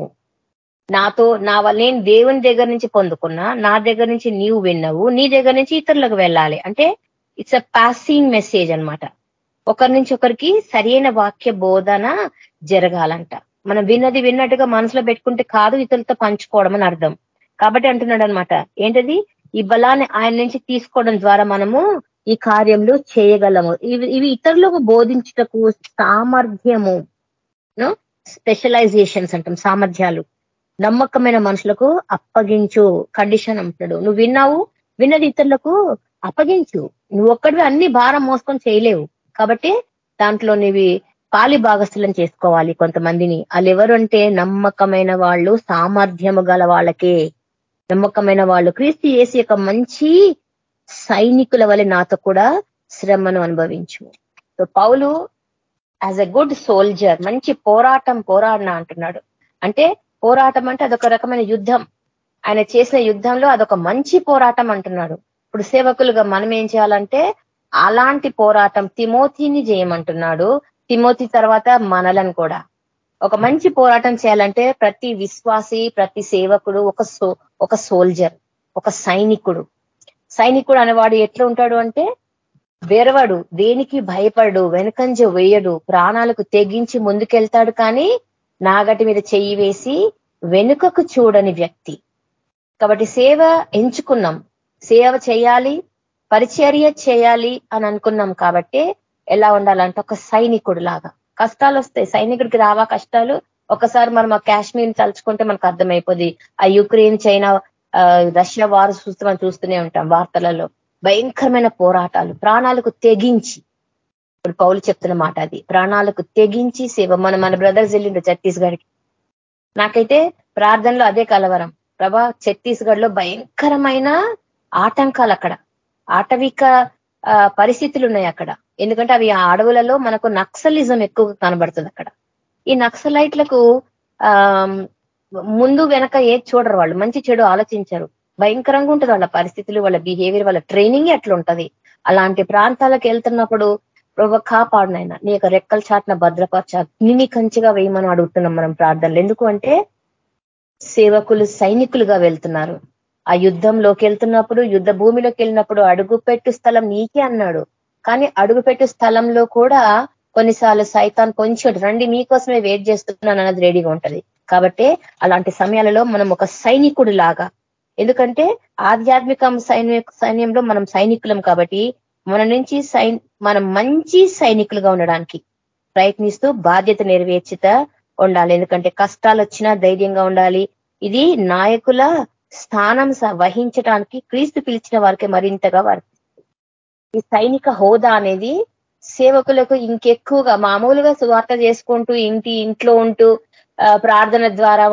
నాతో నా వల్ల నేను దేవుని దగ్గర నుంచి పొందుకున్నా నా దగ్గర నుంచి నీవు విన్నావు నీ దగ్గర నుంచి ఇతరులకు వెళ్ళాలి. అంటే ఇట్స్ అ పాసింగ్ మెసేజ్ అనమాట ఒకరి నుంచి ఒకరికి సరైన వాక్య బోధన జరగాలంట. మనం విన్నది విన్నట్టుగా మనసులో పెట్టుకుంటే కాదు ఇతరులతో పంచుకోవడం అని అర్థం. కాబట్టి అంటున్నాడు అనమాట ఏంటది? ఈ బలాన్ని ఆయన నుంచి తీసుకోవడం ద్వారా మనము ఈ కార్యంలో చేయగలము. ఇవి ఇవి ఇతరులకు బోధించుటకు సామర్థ్యము స్పెషలైజేషన్స్ అంటాం సామర్థ్యాలు. నమ్మకమైన మనుషులకు అప్పగించు కండిషన్ అంటాడు నువ్వు విన్నావు? విన్నది ఇతరులకు అప్పగించు. నువ్వు ఒక్కడివి అన్ని భారం మోసుకొని చేయలేవు. కాబట్టి దాంట్లో నీవి పాలి భాగస్థులను చేసుకోవాలి కొంతమందిని. వాళ్ళు ఎవరు నమ్మకమైన వాళ్ళు సామర్థ్యము గల వాళ్ళకే. నమ్మకమైన వాళ్ళు. క్రీస్తు చేసి యొక్క మంచి సైనికుల వల్ల నాతో కూడా శ్రమను అనుభవించు. So Paul as a good soldier మంచి పోరాటం పోరాడిన అంటున్నాడు. అంటే పోరాటం అంటే అదొక రకమైన యుద్ధం. ఆయన చేసిన యుద్ధంలో అదొక మంచి పోరాటం అంటున్నాడు. ఇప్పుడు సేవకులుగా మనం ఏం చేయాలంటే అలాంటి పోరాటం తిమోతిని చేయమంటున్నాడు తిమోతి తర్వాత మనలను కూడా. ఒక మంచి పోరాటం చేయాలంటే ప్రతి విశ్వాసి ప్రతి సేవకుడు ఒక సో ఒక సోల్జర్ ఒక సైనికుడు. సైనికుడు అనేవాడు ఎట్లా ఉంటాడు అంటే వేరవాడు దేనికి భయపడు వెనుకంజ వేయడు ప్రాణాలకు తెగించి ముందుకెళ్తాడు కానీ నాగటి మీద చెయ్యి వేసి వెనుకకు చూడని వ్యక్తి. కాబట్టి సేవ ఎంచుకున్నాం. సేవ చేయాలి పరిచర్య చేయాలి అని అనుకున్నాం కాబట్టి ఎలా ఉండాలంటే ఒక సైనికుడు లాగా కష్టాలు వస్తాయి సైనికుడికి రావా కష్టాలు? ఒకసారి మనం ఆ కాశ్మీర్ తలుచుకుంటే మనకు అర్థమైపోద్ది. ఆ యుక్రెయిన్ చైనా రష్యా వారు చూస్తే మనం చూస్తూనే ఉంటాం వార్తలలో. భయంకరమైన పోరాటాలు ప్రాణాలకు తెగించి. ఇప్పుడు పౌలు చెప్తున్న మాట అది. ప్రాణాలకు తెగించి సేవ. మన మన బ్రదర్స్ వెళ్ళిండు ఛత్తీస్గఢ్కి. నాకైతే ప్రార్థనలో అదే కలవరం. ప్రభా ఛత్తీస్గఢ్లో భయంకరమైన ఆటంకాలు అక్కడ. ఆటవిక పరిస్థితులు ఉన్నాయి అక్కడ. ఎందుకంటే అవి ఆ అడవులలో మనకు నక్సలిజం ఎక్కువ కనబడుతుంది అక్కడ. ఈ నక్సలైట్లకు ఆ ముందు వెనక ఏది చూడరు వాళ్ళు. మంచి చెడు ఆలోచించరు. భయంకరంగా ఉంటుంది వాళ్ళ పరిస్థితులు వాళ్ళ బిహేవియర్ వాళ్ళ ట్రైనింగ్ ఎట్లా ఉంటది. అలాంటి ప్రాంతాలకు వెళ్తున్నప్పుడు ప్రభు కాపాడునైనా. నీ యొక్క రెక్కల చాట్న భద్రపరచ. అగ్నిని కంచిగా వేయమని అడుగుతున్నాం మనం ప్రార్థనలు. ఎందుకు అంటే సేవకులు సైనికులుగా వెళ్తున్నారు. ఆ యుద్ధంలోకి వెళ్తున్నప్పుడు యుద్ధ భూమిలోకి వెళ్ళినప్పుడు అడుగుపెట్టు స్థలం నీకే అన్నాడు. కానీ అడుగుపెట్టు స్థలంలో కూడా కొన్నిసార్లు సైతాన్ కొంచెం రండి మీకోసమే వెయిట్ చేస్తున్నాను అన్నది రెడీగా ఉంటది. కాబట్టి అలాంటి సమయాలలో మనం ఒక సైనికుడు లాగా ఎందుకంటే ఆధ్యాత్మిక సైన్యంలో మనం సైనికులం కాబట్టి మన నుంచి మనం మంచి సైనికులుగా ఉండడానికి ప్రయత్నిస్తూ బాధ్యత నెరవేర్చిత ఉండాలి. ఎందుకంటే కష్టాలు వచ్చినా ధైర్యంగా ఉండాలి. ఇది నాయకుల స్థానం వహించడానికి క్రీస్తు పిలిచిన వారికి మరింతగా వర్తిస్తుంది. ఈ సైనిక హోదా అనేది సేవకులకు ఇంకెక్కువగా మామూలుగా సువార్త చేసుకుంటూ ఇంటి ఇంట్లో ఉంటూ ప్రార్థన ద్వారా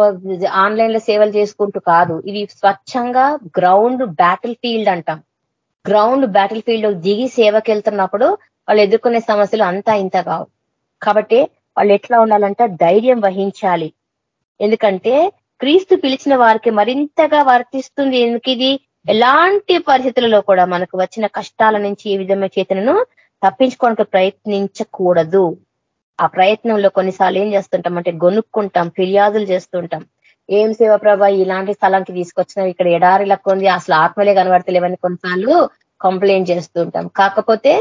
ఆన్లైన్లో సేవలు చేసుకుంటూ కాదు. ఇది స్వచ్ఛంగా గ్రౌండ్ బ్యాటిల్ ఫీల్డ్ అంటాం. గ్రౌండ్ బ్యాటిల్ ఫీల్డ్ దిగి సేవకి వెళ్తున్నప్పుడు వాళ్ళు ఎదుర్కొనే సమస్యలు అంతా ఇంత కావు. కాబట్టి వాళ్ళు ఎట్లా ఉండాలంటే ధైర్యం వహించాలి. ఎందుకంటే క్రీస్తు పిలిచిన వారికి మరింతగా వర్తిస్తుంది. ఎందుకు ఇది? ఎలాంటి పరిస్థితులలో కూడా మనకు వచ్చిన కష్టాల నుంచి ఏ విధమైన చేతనను తప్పించుకోవడానికి ప్రయత్నించకూడదు. ఆ ప్రయత్నంలో కొన్నిసార్లు ఏం చేస్తుంటాం అంటే గొనుక్కుంటాం ఫిర్యాదులు చేస్తుంటాం. ఏం సేవ ప్రభా ఇలాంటి స్థలానికి తీసుకొచ్చినా ఇక్కడ ఎడారి లెక్క ఉంది అసలు ఆత్మలే కనబడతలేవని కొన్నిసార్లు కంప్లైంట్ చేస్తుంటాం. కాకపోతే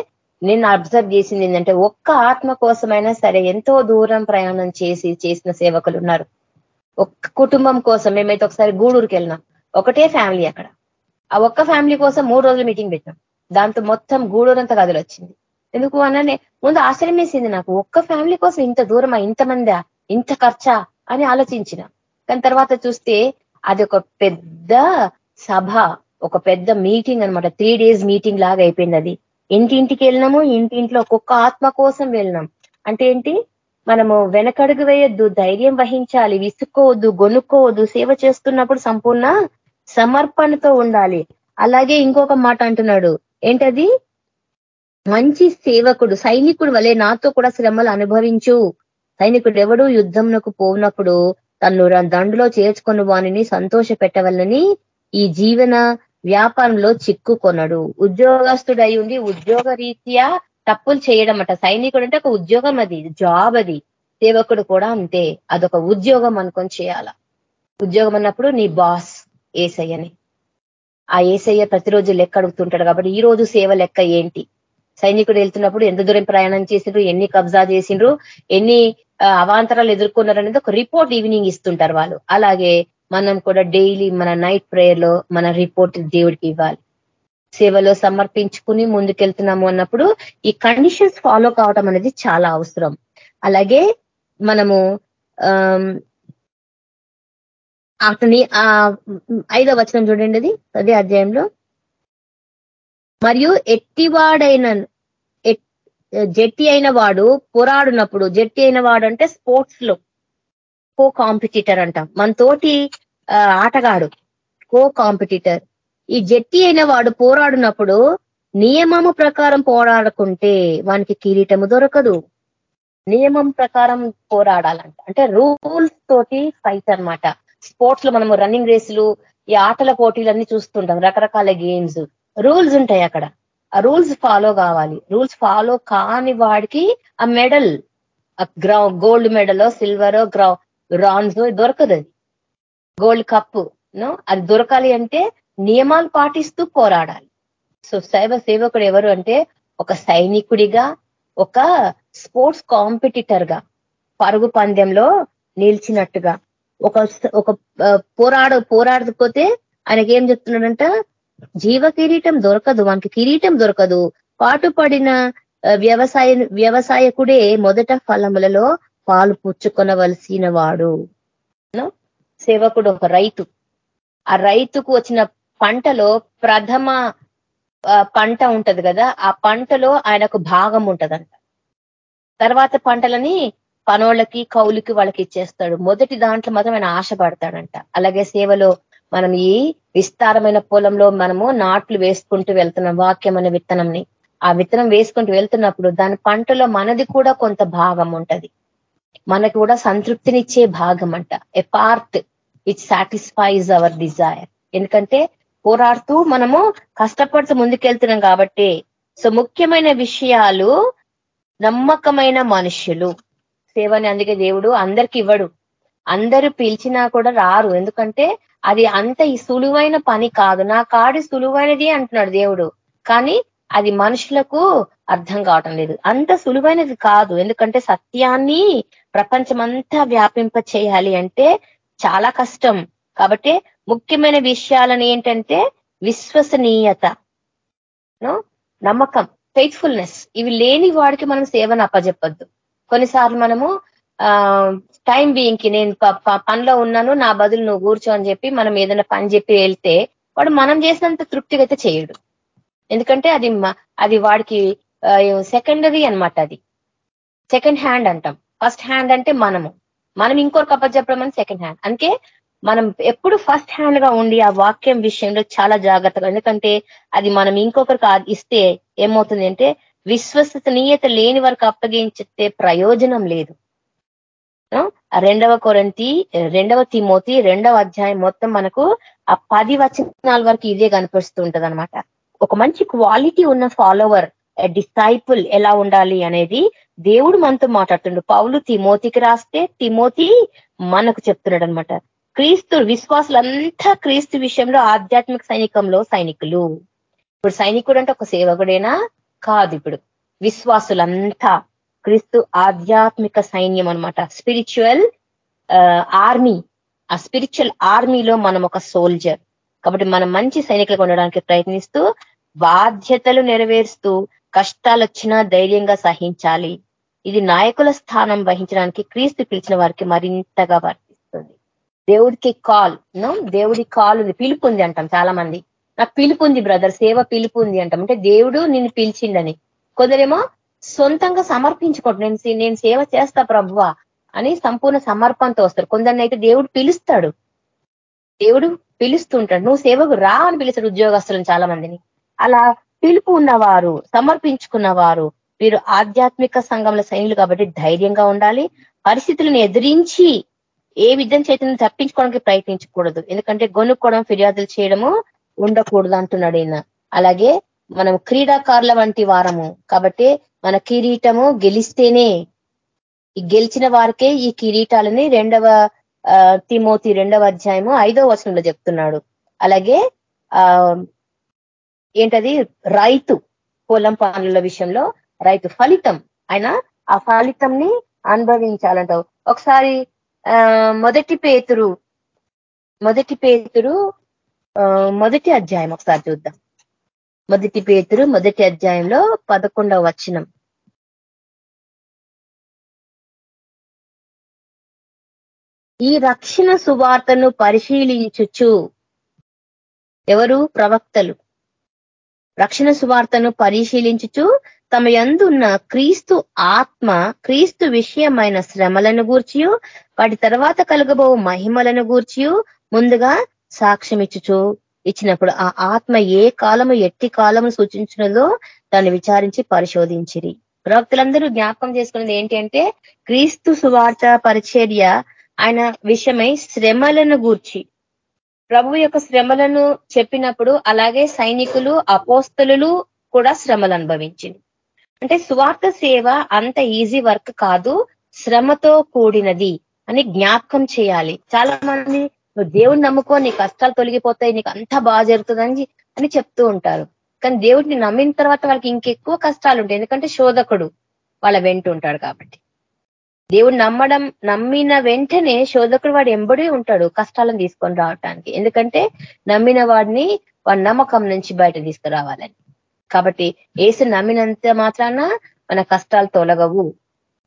నేను అబ్జర్వ్ చేసింది ఏంటంటే ఒక్క ఆత్మ కోసమైనా సరే ఎంతో దూరం ప్రయాణం చేసి చేసిన సేవకులు ఉన్నారు. ఒక్క కుటుంబం కోసం మేమైతే ఒకసారి గూడూరుకి వెళ్ళినాం. ఒకటే ఫ్యామిలీ అక్కడ. ఆ ఒక్క ఫ్యామిలీ కోసం మూడు రోజులు మీటింగ్ పెట్టాం దాంతో మొత్తం గూడూరంతా కథలు వచ్చింది. ఎందుకు అన్ననే ముందు ఆశ్చర్యం వేసింది నాకు ఒక్క ఫ్యామిలీ కోసం ఇంత దూరమా ఇంతమందా ఇంత ఖర్చా అని ఆలోచించిన. కానీ తర్వాత చూస్తే అది ఒక పెద్ద సభ ఒక పెద్ద మీటింగ్ అనమాట త్రీ డేస్ మీటింగ్ లాగా అయిపోయింది అది. ఇంటింటికి వెళ్ళినాము ఇంటింట్లో ఒక్కొక్క ఆత్మ కోసం వెళ్ళినాం. అంటే ఏంటి? మనము వెనకడుగు వేయొద్దు ధైర్యం వహించాలి విసుక్కోవద్దు గొనుక్కోవద్దు సేవ చేస్తున్నప్పుడు సంపూర్ణ సమర్పణతో ఉండాలి. అలాగే ఇంకొక మాట అంటున్నాడు. ఏంటది? మంచి సేవకుడు సైనికుడు వలె నాతో కూడా శ్రమలు అనుభవించు. సైనికుడు ఎవడు యుద్ధంకు పోనప్పుడు తను దండులో చేర్చుకున్న వాణిని సంతోష పెట్టవలని ఈ జీవన వ్యాపారంలో చిక్కుకొనడు. ఉద్యోగస్తుడై ఉండి ఉద్యోగ రీత్యా తప్పులు చేయడం అట సైనికుడు అంటే ఒక ఉద్యోగం అది జాబ్ అది. సేవకుడు కూడా అంతే. అదొక ఉద్యోగం అనుకొని చేయాల. ఉద్యోగం అన్నప్పుడు నీ బాస్ ఏసయ్యని. ఆ ఏసయ్య ప్రతిరోజు లెక్క అడుగుతుంటాడు కాబట్టి ఈ రోజు సేవ లెక్క ఏంటి? సైనికుడు వెళ్తున్నప్పుడు ఎంత దూరం ప్రయాణం చేసిండ్రు ఎన్ని కబ్జా చేసిండ్రు ఎన్ని అవాంతరాలు ఎదుర్కొన్నారు అనేది ఒక రిపోర్ట్ ఈవినింగ్ ఇస్తుంటారు వాళ్ళు. అలాగే మనం కూడా డైలీ మన నైట్ ప్రేయర్లో మన రిపోర్ట్ దేవుడికి ఇవ్వాలి. సేవలో సమర్పించుకుని ముందుకెళ్తున్నాము అన్నప్పుడు ఈ కండిషన్స్ ఫాలో కావటం అనేది చాలా అవసరం. అలాగే మనము అతని ఆ ఐదో వచనం చూడండి అది అదే అధ్యాయంలో. మరియు ఎట్టివాడైన జట్టి అయిన వాడు పోరాడునప్పుడు జట్టి అయిన వాడు అంటే స్పోర్ట్స్లో కో కాంపిటీటర్ అంటాం. మన తోటి ఆటగాడు కో కాంపిటీటర్ ఈ జట్టి అయిన వాడు పోరాడినప్పుడు నియమము ప్రకారం పోరాడుకుంటే వానికి కిరీటము దొరకదు. నియమం ప్రకారం పోరాడాలంట. అంటే రూల్స్ తోటి ఫైట్ అనమాట స్పోర్ట్స్లో మనము రన్నింగ్ రేసులు ఈ ఆటల పోటీలన్నీ చూస్తుంటాం రకరకాల గేమ్స్. రూల్స్ ఉంటాయి అక్కడ. ఆ రూల్స్ ఫాలో కావాలి. రూల్స్ ఫాలో కాని వాడికి ఆ మెడల్ గ్రౌ గోల్డ్ మెడల్ సిల్వర్ గ్రౌ రాన్స్ దొరకదు అది. గోల్డ్ కప్ అది దొరకాలి అంటే నియమాలు పాటిస్తూ పోరాడాలి. సో సైవ సేవకుడు ఎవరు అంటే ఒక సైనికుడిగా ఒక స్పోర్ట్స్ కాంపిటీటర్గా పరుగు పందెంలో నిలిచినట్టుగా. ఒక ఒక పోరాడు పోరాడకపోతే ఆయనకి ఏం చెప్తున్నాడంట? జీవ కిరీటం దొరకదు మనకి కిరీటం దొరకదు. పాటుపడిన వ్యవసాయ వ్యవసాయకుడే మొదట ఫలములలో పాలు పుచ్చుకొనవలసిన వాడు సేవకుడు ఒక రైతు. ఆ రైతుకు వచ్చిన పంటలో ప్రథమ పంట ఉంటది కదా ఆ పంటలో ఆయనకు భాగం ఉంటదంట. తర్వాత పంటలని పనోళ్ళకి కౌలుకి వాళ్ళకి ఇచ్చేస్తాడు. మొదటి దాంట్లో మాత్రం ఆయన ఆశపడతాడంట అలాగే సేవలో మనం ఈ విస్తారమైన పొలంలో మనము నాట్లు వేసుకుంటూ వెళ్తున్నాం వాక్యం అనే విత్తనంని. ఆ విత్తనం వేసుకుంటూ వెళ్తున్నప్పుడు దాని పంటలో మనది కూడా కొంత భాగం ఉంటది. మనకు కూడా సంతృప్తినిచ్చే భాగం అంట. A part which satisfies our desire ఎందుకంటే పోరాడుతూ మనము కష్టపడుతూ ముందుకెళ్తున్నాం కాబట్టి. సో ముఖ్యమైన విషయాలు నమ్మకమైన మనుషులు. సేవని అందుకే దేవుడు అందరికి ఇవ్వడు. అందరూ పిలిచినా కూడా రారు. ఎందుకంటే అది అంత ఈ సులువైన పని కాదు. నా కాడి సులువైనది అంటున్నాడు దేవుడు. కానీ అది మనుషులకు అర్థం కావటం లేదు. అంత సులువైనది కాదు. ఎందుకంటే సత్యాన్ని ప్రపంచమంతా వ్యాపింప చేయాలి అంటే చాలా కష్టం. కాబట్టి ముఖ్యమైన విషయాలను ఏంటంటే విశ్వసనీయత నమ్మకం ఫెయిత్ఫుల్నెస్ ఇవి లేని వాడికి మనం సేవను అప్పజెప్పద్దు. కొన్నిసార్లు మనము టైం బీయింగ్కి నేను పనిలో ఉన్నాను నా బదులు నువ్వు కూర్చో అని చెప్పి మనం ఏదైనా పని చెప్పి వెళ్తే వాడు మనం చేసినంత తృప్తిగా అయితే చేయడు. ఎందుకంటే అది అది వాడికి సెకండరీ అనమాట అది. సెకండ్ హ్యాండ్ అంటాం. ఫస్ట్ హ్యాండ్ అంటే మనము. మనం ఇంకొకరికి అప్పచెప్పడం అని సెకండ్ హ్యాండ్ అందుకే మనం ఎప్పుడు ఫస్ట్ హ్యాండ్గా ఉండి ఆ వాక్యం విషయంలో చాలా జాగ్రత్తగా ఎందుకంటే అది మనం ఇంకొకరికి ఇస్తే ఏమవుతుంది అంటే విశ్వసనీయత లేని వరకు అప్పగించితే ప్రయోజనం లేదు. రెండవ కొరంతి రెండవ తిమోతి రెండవ అధ్యాయం మొత్తం మనకు ఆ పది వచనాల వరకు ఇదే కనిపిస్తూ ఉంటది అనమాట ఒక మంచి క్వాలిటీ ఉన్న ఫాలోవర్ డిసైపుల్ ఎలా ఉండాలి అనేది దేవుడు మనతో మాట్లాడుతుండు. పౌలు తిమోతికి రాస్తే తిమోతి మనకు చెప్తున్నాడు అనమాట క్రీస్తు విశ్వాసులంతా క్రీస్తు విషయంలో ఆధ్యాత్మిక సైనికంలో సైనికులు. ఇప్పుడు సైనికుడు అంటే ఒక సేవకుడేనా? కాదు ఇప్పుడు. విశ్వాసులంతా క్రీస్తు ఆధ్యాత్మిక సైన్యం అనమాట స్పిరిచువల్ ఆర్మీ. ఆ స్పిరిచువల్ ఆర్మీలో మనం ఒక సోల్జర్. కాబట్టి మనం మంచి సైనికులుగా ఉండడానికి ప్రయత్నిస్తూ బాధ్యతలు నెరవేరుస్తూ కష్టాలు వచ్చినా ధైర్యంగా సహించాలి. ఇది నాయకుల స్థానం వహించడానికి క్రీస్తు పిలిచిన వారికి మరింతగా దేవుడికి కాల్ దేవుడి కాల్ ఉంది పిలుపు ఉంది అంటాం చాలా మంది నాకు పిలుపు ఉంది బ్రదర్ సేవ పిలుపు ఉంది అంటాం. అంటే దేవుడు నిన్ను పిలిచిండని. కొందరేమో సొంతంగా సమర్పించుకోండి నేను నేను సేవ చేస్తా ప్రభువా అని సంపూర్ణ సమర్పణతో వస్తారు. కొందరిని అయితే దేవుడు పిలుస్తాడు. దేవుడు పిలుస్తుంటాడు. నువ్వు సేవకు రా అని పిలుస్తాడు ఉద్యోగస్తులను చాలా మందిని అలా పిలుపు ఉన్నవారు సమర్పించుకున్నవారు వీరు ఆధ్యాత్మిక సంఘంలో సైన్యులు కాబట్టి ధైర్యంగా ఉండాలి. పరిస్థితులను ఎదిరించి ఏ విధం చేతిని తప్పించుకోవడానికి ప్రయత్నించకూడదు. ఎందుకంటే గొనుక్కోవడం ఫిర్యాదులు చేయడము ఉండకూడదు అంటున్నాడు ఈయన. అలాగే మనం క్రీడాకారుల వంటి వారము. కాబట్టి మన కిరీటము గెలిస్తేనే గెలిచిన వారికే ఈ కిరీటాలని రెండవ తిమోతి రెండవ అధ్యాయము ఐదవ వచనంలో చెప్తున్నాడు. అలాగే ఆ ఏంటది? రైతు పొలం పనుల విషయంలో రైతు ఫలితం. ఆయన ఆ ఫలితంని అనుభవించాలంటావు ఒకసారి మొదటి పేతురు మొదటి పేతురు మొదటి అధ్యాయం ఒకసారి చూద్దాం. మొదటి పేతురు మొదటి అధ్యాయంలో పదకొండవ వచనం. ఈ రక్షణ సువార్తను పరిశీలించుచు ఎవరు? ప్రవక్తలు. రక్షణ సువార్తను పరిశీలించుచు తమ ఎందున్న క్రీస్తు ఆత్మ క్రీస్తు విషయమైన శ్రమలను గూర్చి వాటి తర్వాత కలుగబో మహిమలను గూర్చి ముందుగా సాక్ష్యమిచ్చుచు. ఇచ్చినప్పుడు ఆ ఆత్మ ఏ కాలము ఎట్టి కాలము సూచించినదో దాన్ని విచారించి పరిశోధించిరి. ప్రవక్తలందరూ జ్ఞాపకం చేసుకున్నది ఏంటి అంటే క్రీస్తు సువార్త పరిచర్య ఆయన విషయమై శ్రమలను గూర్చి. ప్రభు యొక్క శ్రమలను చెప్పినప్పుడు అలాగే సైనికులు అపోస్తలు కూడా శ్రమలు అనుభవించింది అంటే సువార్త సేవ అంత ఈజీ వర్క్ కాదు శ్రమతో కూడినది. అని జ్ఞాపకం చేయాలి. చాలా మంది నువ్వు దేవుడిని నమ్ముకో నీ కష్టాలు తొలగిపోతాయి నీకు అంతా బాగా జరుగుతుందని అని చెప్తూ ఉంటారు. కానీ దేవుడిని నమ్మిన తర్వాత వాళ్ళకి ఇంకెక్కువ కష్టాలు ఉంటాయి. ఎందుకంటే శోధకుడు వాళ్ళ వెంట ఉంటాడు కాబట్టి. దేవుడు నమ్మడం నమ్మిన వెంటనే శోధకుడు వాడు ఎంబడి ఉంటాడు కష్టాలను తీసుకొని రావటానికి. ఎందుకంటే నమ్మిన వాడిని వాడి నమ్మకం నుంచి బయట తీసుకురావాలని. కాబట్టి ఏసు నమ్మినంత మాత్రాన మన కష్టాలు తొలగవు.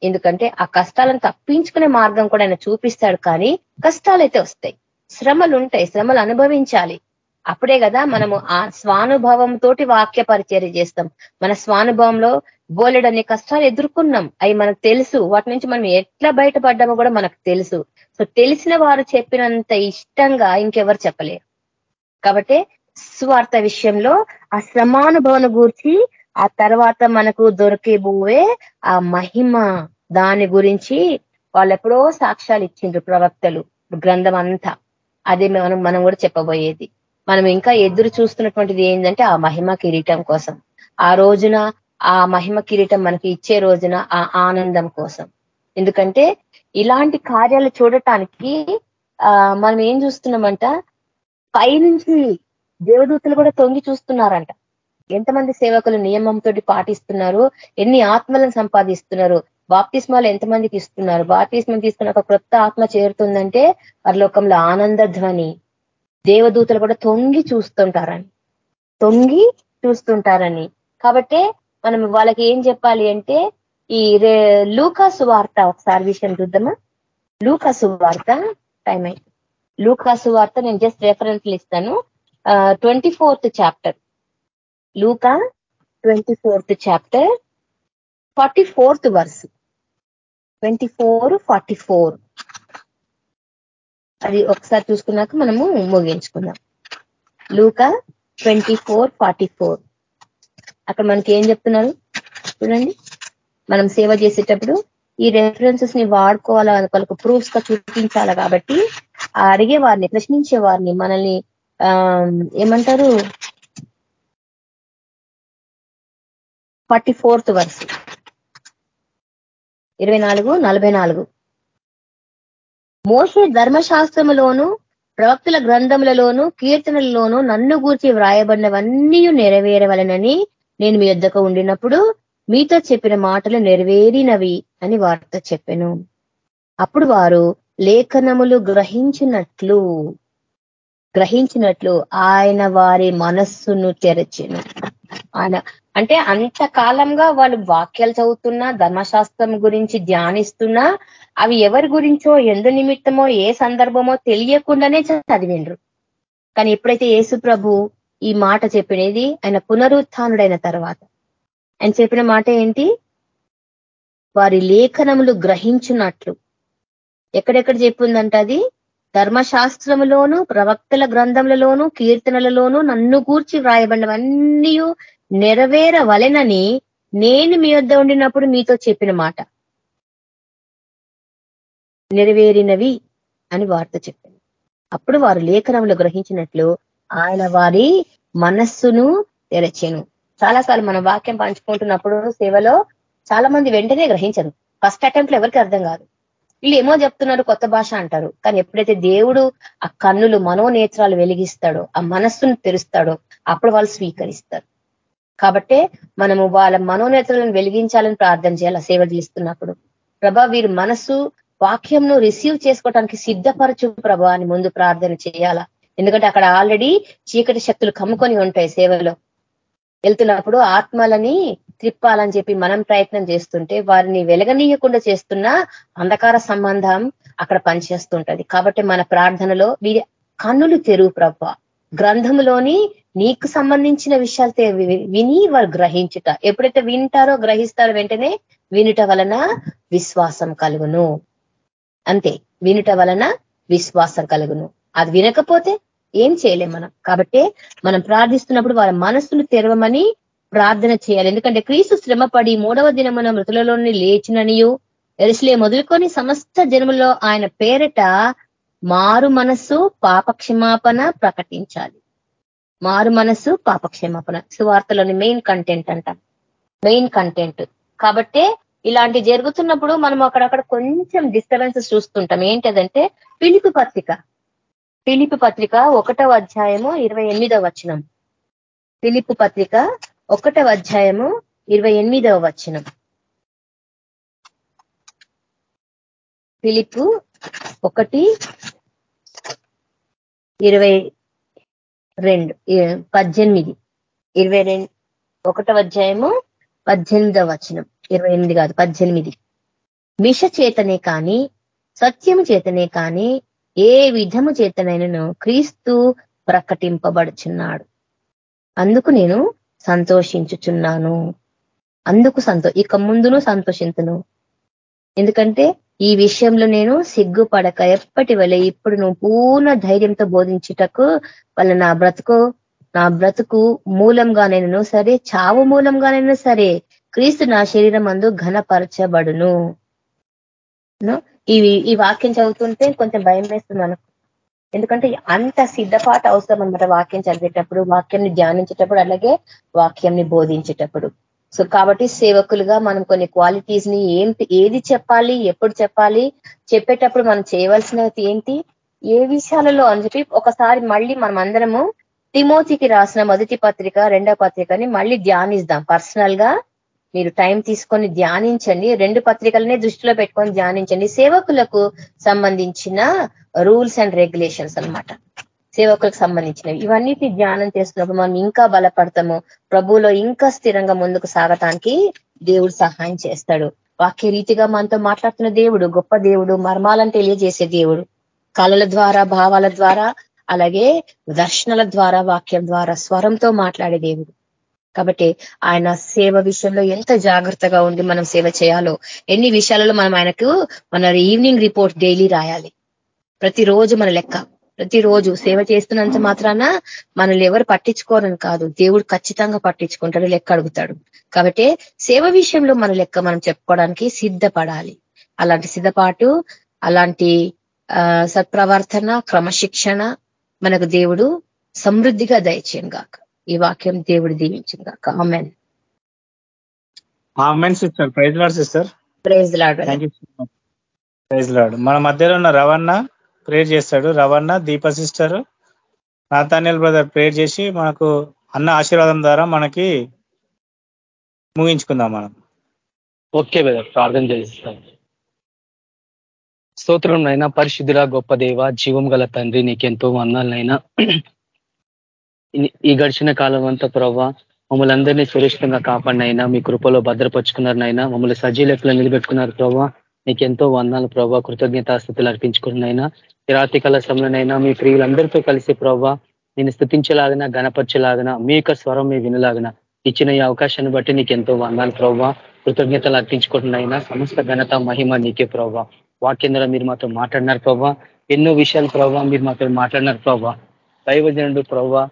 ఎందుకంటే ఆ కష్టాలను తప్పించుకునే మార్గం కూడా ఆయన చూపిస్తాడు కానీ కష్టాలు అయితే వస్తాయి. శ్రమలు ఉంటాయి శ్రమలు అనుభవించాలి. అప్పుడే కదా మనము ఆ స్వానుభవం తోటి వాక్య పరిచర్య చేస్తాం. మన స్వానుభవంలో బోలెడన్ని కష్టాలు ఎదుర్కొన్నాం. అవి మనకు తెలుసు. వాటి నుంచి మనం ఎట్లా బయటపడ్డామో కూడా మనకు తెలుసు. సో తెలిసిన వారు చెప్పినంత ఇష్టంగా ఇంకెవరు చెప్పలేరు. కాబట్టి స్వార్థ విషయంలో ఆ శ్రమానుభవం గూర్చి ఆ తర్వాత మనకు దొరికే భూవే ఆ మహిమ. దాని గురించి వాళ్ళు ఎప్పుడో సాక్ష్యాలు ఇచ్చిండ్రు ప్రవక్తలు గ్రంథం అంతా అదే మనం మనం కూడా చెప్పబోయేది. మనం ఇంకా ఎదురు చూస్తున్నటువంటిది ఏంటంటే ఆ మహిమ కిరీటం కోసం. ఆ రోజున ఆ మహిమ కిరీటం మనకి ఇచ్చే రోజున ఆ ఆనందం కోసం. ఎందుకంటే ఇలాంటి కార్యాలు చూడటానికి మనం ఏం చూస్తున్నామంట? పైనుంచి దేవదూతలు కూడా తొంగి చూస్తున్నారంట. ఎంతమంది సేవకులు నియమంతో పాటిస్తున్నారు? ఎన్ని ఆత్మలను సంపాదిస్తున్నారు? బాప్తిస్మాలు ఎంతమందికి ఇస్తున్నారు? బాప్తిస్మం తీసుకున్న ఒక క్రొత్త ఆత్మ చేరుతుందంటే పరలోకంలో ఆనంద ధ్వని. దేవదూతలు కూడా తొంగి చూస్తుంటారని. తొంగి చూస్తుంటారని. కాబట్టి మనం వాళ్ళకి ఏం చెప్పాలి అంటే ఈ లూకాసు వార్త ఒకసారి విషయం చూద్దామా? లూకాసు వార్త టైం అయింది. లూకాసు వార్త నేను జస్ట్ రెఫరెన్స్లు ఇస్తాను. ట్వంటీ ఫోర్త్ చాప్టర్ లూకా twenty fourth chapter forty fourth verse. Twenty four forty four. అది ఒకసారి చూసుకున్నాక మనము ముగించుకుందాం. లూక ట్వంటీ ఫోర్ ఫార్టీ ఫోర్. అక్కడ మనకి ఏం చెప్తున్నారు? చూడండి. మనం సేవ చేసేటప్పుడు ఈ రెఫరెన్సెస్ని వాడుకోవాలా వాళ్ళకు ప్రూఫ్స్గా చూపించాలా కాబట్టి అడిగే వారిని ప్రశ్నించే వారిని మనల్ని ఏమంటారు? Forty fourth verse. ఇరవై నాలుగు నలభై నాలుగు. మోసే ధర్మశాస్త్రములోను ప్రవక్తుల గ్రంథములలోను కీర్తనలలోను నన్ను గూర్చి వ్రాయబడినవన్నీ నెరవేరవలనని నేను మీ యొద్దకు ఉండినప్పుడు మీతో చెప్పిన మాటలు నెరవేరినవి అని వార్త చెప్పాను. అప్పుడు వారు లేఖనములు గ్రహించినట్లు గ్రహించినట్లు ఆయన వారి మనస్సును తెరచెను. ఆయన అంటే అంతకాలంగా వాళ్ళు వాక్యాలు చదువుతున్నా ధర్మశాస్త్రం గురించి ధ్యానిస్తున్నా అవి ఎవరి గురించో ఎందు నిమిత్తమో ఏ సందర్భమో తెలియకుండానే చదివిండ్రు. కానీ ఎప్పుడైతే యేసు ప్రభు ఈ మాట చెప్పినది ఆయన పునరుత్డైన తర్వాత. ఆయన చెప్పిన మాట ఏంటి? వారి లేఖనములు గ్రహించున్నట్లు ఎక్కడెక్కడ చెప్పిందంట అది? ధర్మశాస్త్రములోను ప్రవక్తల గ్రంథములలోను కీర్తనలలోను నన్ను కూర్చి వ్రాయబడినవన్నీ నెరవేరవలెనని నేను మీ వద్ద ఉండినప్పుడు మీతో చెప్పిన మాట. నెరవేరినవి అని వారితో చెప్పింది అప్పుడు వారు లేఖనంలో గ్రహించినట్లు ఆయన వారి మనస్సును తెరచెను. చాలాసార్లు మనం వాక్యం పంచుకుంటున్నప్పుడు సేవలో చాలా మంది వెంటనే గ్రహించరు. ఫస్ట్ అటెంప్ట్ ఎవరికి అర్థం కాదు. వీళ్ళు ఏమో చెప్తున్నారు కొత్త భాష అంటారు. కానీ ఎప్పుడైతే దేవుడు ఆ కన్నులు మనోనేత్రాలు వెలిగిస్తాడో ఆ మనస్సును తెరుస్తాడో అప్పుడు వాళ్ళు స్వీకరిస్తారు. కాబట్టే మనము వాళ్ళ మనోనేతలను వెలిగించాలని ప్రార్థన చేయాలి సేవ చేస్తున్నప్పుడు. ప్రభా వీరి మనసు వాక్యంను రిసీవ్ చేసుకోవడానికి సిద్ధపరచు ప్రభా అని ముందు ప్రార్థన చేయాలా? ఎందుకంటే అక్కడ ఆల్రెడీ చీకటి శక్తులు కమ్ముకొని ఉంటాయి సేవలో. వెళ్తున్నప్పుడు ఆత్మలని త్రిప్పాలని చెప్పి మనం ప్రయత్నం చేస్తుంటే వారిని వెలగనీయకుండా చేస్తున్న అంధకార సంబంధం అక్కడ పనిచేస్తుంటది కాబట్టి మన ప్రార్థనలో వీరి కన్నులు తెరువు ప్రభ. గ్రంథములోని నీకు సంబంధించిన విషయాలు విని వారు గ్రహించుట. ఎప్పుడైతే వింటారో గ్రహిస్తారో వెంటనే వినుట వలన విశ్వాసం కలుగును. అంతే. వినుట వలన విశ్వాసం కలుగును. అది వినకపోతే ఏం చేయలేం మనం. కాబట్టి మనం ప్రార్థిస్తున్నప్పుడు వారి మనస్సును తెరవమని ప్రార్థన చేయాలి. ఎందుకంటే క్రీస్తు శ్రమపడి మూడవ దినమున మృతులలోని లేచిననియు ఎరుసలే మొదలుకొని సమస్త జన్మలో ఆయన పేరిట మారు మనస్సు పాపక్షమాపణ ప్రకటించాలి. మారు మనస్సు పాపక్షమాపణ. సువార్తలోని మెయిన్ కంటెంట్ అంట. మెయిన్ కంటెంట్ కాబట్టే ఇలాంటి జరుగుతున్నప్పుడు మనం అక్కడక్కడ కొంచెం డిస్టర్బెన్సెస్ చూస్తుంటాం. ఏంటిదంటే పిలిపి పత్రిక. పిలిపి పత్రిక ఒకటవ అధ్యాయము ఇరవై ఎనిమిదవ వచనం. పిలిపు పత్రిక ఒకటవ అధ్యాయము ఇరవై ఎనిమిదవ వచనం. పిలిపు ఒకటి ఇరవై రెండు పద్దెనిమిది. ఇరవై రెండు ఒకటవ అధ్యాయము పద్దెనిమిదవ వచనం. ఇరవై ఎనిమిది కాదు పద్దెనిమిది. మిష చేతనే కానీ సత్యము చేతనే కానీ ఏ విధము చేతనైనను క్రీస్తు ప్రకటింపబడుచున్నాడు. అందుకు నేను సంతోషించుచున్నాను. అందుకు సంతో ఇక ముందును సంతోషించను ఎందుకంటే ఈ విషయంలో నేను సిగ్గుపడక ఎప్పటి వల్ల ఇప్పుడు నువ్వు పూర్ణ ధైర్యంతో బోధించుటకు వాళ్ళ నా బ్రతుకు నా బ్రతుకు మూలంగానైనా సరే చావు మూలంగానైనా సరే క్రీస్తు నా శరీరం అందు ఘనపరచబడును ఈ ఈ వాక్యం చదువుతుంటే కొంచెం భయం వేస్తుంది మనకు. ఎందుకంటే అంత సిద్ధపాటు అవసరం అనమాట వాక్యం చదివేటప్పుడు వాక్యాన్ని ధ్యానించేటప్పుడు అలాగే వాక్యంని బోధించేటప్పుడు. సో కాబట్టి సేవకులుగా మనం కొన్ని క్వాలిటీస్ని ఏంటి ఏది చెప్పాలి ఎప్పుడు చెప్పాలి చెప్పేటప్పుడు మనం చేయవలసినది ఏంటి ఏ విషయాలలో అని చెప్పి ఒకసారి మళ్ళీ మనం అందరము తిమోతికి రాసిన మొదటి పత్రిక రెండో పత్రికని మళ్ళీ ధ్యానిస్తాం పర్సనల్గా మీరు టైం తీసుకొని ధ్యానించండి. రెండు పత్రికలనే దృష్టిలో పెట్టుకొని ధ్యానించండి. సేవకులకు సంబంధించిన రూల్స్ అండ్ రెగ్యులేషన్స్ అనమాట సేవకులకు సంబంధించినవి. ఇవన్నిటిని ధ్యానం చేస్తున్నప్పుడు మనం ఇంకా బలపడతాము. ప్రభువులో ఇంకా స్థిరంగా ముందుకు సాగటానికి దేవుడు సహాయం చేస్తాడు. వాక్య రీతిగా మనతో మాట్లాడుతున్న దేవుడు గొప్ప దేవుడు మర్మాలను తెలియజేసే దేవుడు. కళల ద్వారా భావాల ద్వారా అలాగే దర్శనల ద్వారా వాక్యం ద్వారా స్వరంతో మాట్లాడే దేవుడు. కాబట్టి ఆయన సేవ విషయంలో ఎంత జాగ్రత్తగా ఉండి మనం సేవ చేయాలో ఎన్ని విషయాలలో మనం ఆయనకు మన ఈవినింగ్ రిపోర్ట్ డైలీ రాయాలి. ప్రతిరోజు మన లెక్క. ప్రతిరోజు సేవ చేస్తున్నంత మాత్రాన మనల్ని ఎవరు పట్టించుకోరని కాదు. దేవుడు ఖచ్చితంగా పట్టించుకుంటాడు లెక్క అడుగుతాడు. కాబట్టి సేవ విషయంలో మన లెక్క మనం చెప్పుకోవడానికి సిద్ధపడాలి. అలాంటి సిద్ధపాటు అలాంటి సత్ప్రవర్తన క్రమశిక్షణ మనకు దేవుడు సమృద్ధిగా దయచేయం గాక. ఈ వాక్యం దేవుడు దీవించింది గాక. Amen. Amen sister. Praise Lord sister. Praise Lord. Praise Lord. మన మధ్యలో ఉన్న రవణ ప్రేర్ చేస్తాడు. Ravana Deepa sister Nathaniel brother prayer చేసి మనకు అన్న ఆశీర్వాదం ద్వారా మనకి ముగించుకుందాం మనం. ఓకే బ్రదర్ ప్రార్థన చేస్తాం. స్తోత్రం నైనా పరిశుద్ధుల గొప్ప దేవ జీవం గల తండ్రి నీకెంతో వందాలనైనా ఈ గడిచిన కాలం అంతా ప్రభావ మమ్మల్ని అందరినీ సురక్షితంగా కాపాడినైనా మీ కృపలో భద్రపరుచుకున్నారనైనా మమ్మల్ని సజీలెక్కలు నిలబెట్టుకున్నారు ప్రభావ నీకెంతో వందాలు ప్రభావ కృతజ్ఞతాస్థుతులు అర్పించుకున్నైనా రాత్రి కాల సమయంలోనైనా మీ ప్రియులందరితో కలిసి ప్రభావ నేను స్థుతించలాగిన గణపరచలాగిన మీ యొక్క స్వరం మీ వినలాగిన ఇచ్చిన ఈ అవకాశాన్ని బట్టి నీకు ఎంతో వందాలు ప్రభావ కృతజ్ఞతలు అర్పించుకుంటున్నాయినా సమస్త ఘనత మహిమ నీకే ప్రభావ వాక్యంధ్ర మీరు మాతో మాట్లాడినారు ప్రభావ ఎన్నో విషయాలు ప్రభావ మీరు మాతో మాట్లాడినారు ప్రభావ దైవజనుడు ప్రభావ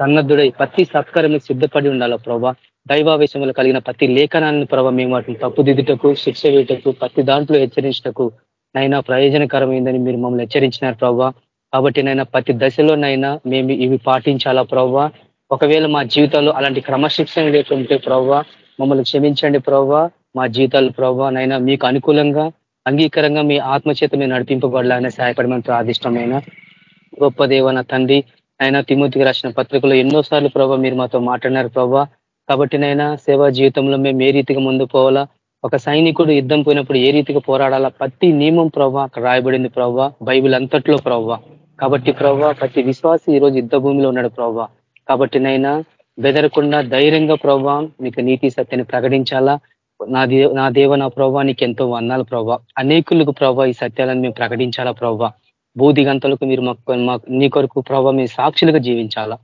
సన్నద్ధుడై ప్రతి సత్కారంలో సిద్ధపడి ఉండాలా ప్రభావ దైవావేశములు కలిగిన ప్రతి లేఖనాన్ని ప్రభావ మేము వాటిని తప్పుదిద్దుటకు శిక్ష వేయటకు ప్రతి దాంట్లో హెచ్చరించటకు నైనా ప్రయోజనకరమైందని మీరు మమ్మల్ని హెచ్చరించినారు ప్రభావ కాబట్టి నైనా ప్రతి దశలోనైనా మేము ఇవి పాటించాలా ప్రవ్వా ఒకవేళ మా జీవితాల్లో అలాంటి క్రమశిక్షణ లేకుంటే ప్రవ్వ మమ్మల్ని క్షమించండి ప్రవ్వ మా జీవితాలు ప్రవ్వ నైనా మీకు అనుకూలంగా అంగీకరంగా మీ ఆత్మచేత మేము నడిపింపబడాలని సహాయపడమని ప్రాదిష్టమైన గొప్ప దేవన తండ్రి. ఆయన తిమూతికి రాసిన పత్రికలో ఎన్నోసార్లు ప్రభావ మీరు మాతో మాట్లాడినారు ప్రభావ కాబట్టి నైనా సేవా జీవితంలో మేము ఏ రీతిగా ముందు పోవాలా? ఒక సైనికుడు యుద్ధం పోయినప్పుడు ఏ రీతిగా పోరాడాలా? ప్రతి నియమం ప్రవ్వ అక్కడ రాయబడింది ప్రవ్వ బైబిల్ అంతట్లో ప్రవ్వ. కాబట్టి ప్రవ్వ ప్రతి విశ్వాసి ఈరోజు యుద్ధ భూమిలో ఉన్నాడు ప్రవ్వ. కాబట్టి నైనా బెదరకుండా ధైర్యంగా ప్రవ్వ మీకు నీతి సత్యాన్ని ప్రకటించాలా? నా దేవ నా దేవ నా ప్రభావ నీకు ఎంతో వందాలు ప్రభావ అనేకులకు ప్రభావ ఈ సత్యాలను మేము ప్రకటించాలా ప్రభావ బూదిగంతలకు మీరు మాకు నీ కొరకు ప్రభావ మీ సాక్షులుగా జీవించాలా?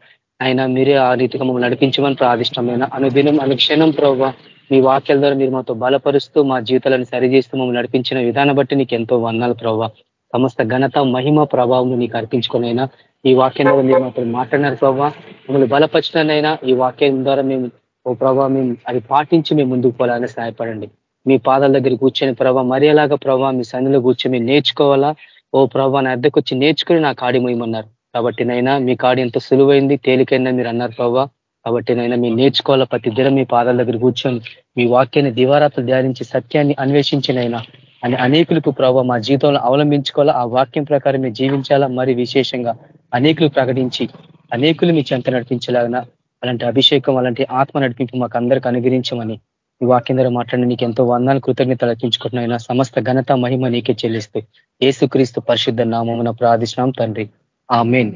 ఆయన మీరే ఆ రీతిగా మమ్మల్ని నడిపించమని ప్రాదిష్టమైన అనుదినం అనుక్షణం ప్రభావ మీ వాక్యాల ద్వారా మీరు మాతో బలపరుస్తూ మా జీవితాలను సరిచేస్తూ మమ్మల్ని నడిపించిన విధానం బట్టి నీకు ఎంతో వందాలు ప్రభావ సమస్త ఘనత మహిమ ప్రభావం నీకు అర్పించుకునైనా ఈ వాక్యం ద్వారా మీరు మాతో మాట్లాడినారు ప్రభావ మమ్మల్ని బలపరిచినైనా ఈ వాక్యం ద్వారా మేము ఓ ప్రభావ మేము అది పాటించి మేము ముందుకు పోవాలని సహాయపడండి. మీ పాదాల దగ్గర కూర్చొని ప్రభావ మరేలాగా ప్రభావ మీ సన్నిలో కూర్చొని నేర్చుకోవాలా? ఓ ప్రభావ నా అద్దెకు వచ్చి నేర్చుకుని నా కాడి మొయ్యమన్నారు కాబట్టి నైనా మీ కాడి ఎంత సులువైంది తేలికైందని మీరు అన్నారు ప్రభావ కాబట్టి నైనా మీరు నేర్చుకోవాలా ప్రతి దినం మీ పాదాల దగ్గర కూర్చొని మీ వాక్యాన్ని దివారాత్రులు ధ్యానించి సత్యాన్ని అన్వేషించినైనా అని అనేకులకు ప్రభావ మా జీవితంలో అవలంబించుకోవాలా ఆ వాక్యం ప్రకారం మీరు జీవించాలా మరి విశేషంగా అనేకులు ప్రకటించి అనేకులు మీ చెంత నడిపించేలాగా అలాంటి అభిషేకం అలాంటి ఆత్మ నడిపింపు మాకు అందరికి అనుగ్రహించమని ఈ వాక్యం ద్వారా మాట్లాడి నీకు ఎంతో వందాలు కృతజ్ఞత అర్పించుకుంటున్నాయినా సమస్త ఘనత మహిమ నీకే చెల్లిస్తూ ఏసుక్రీస్తు పరిశుద్ధ నామమున ప్రార్థించినాం తండ్రి. ఆ మెయిన్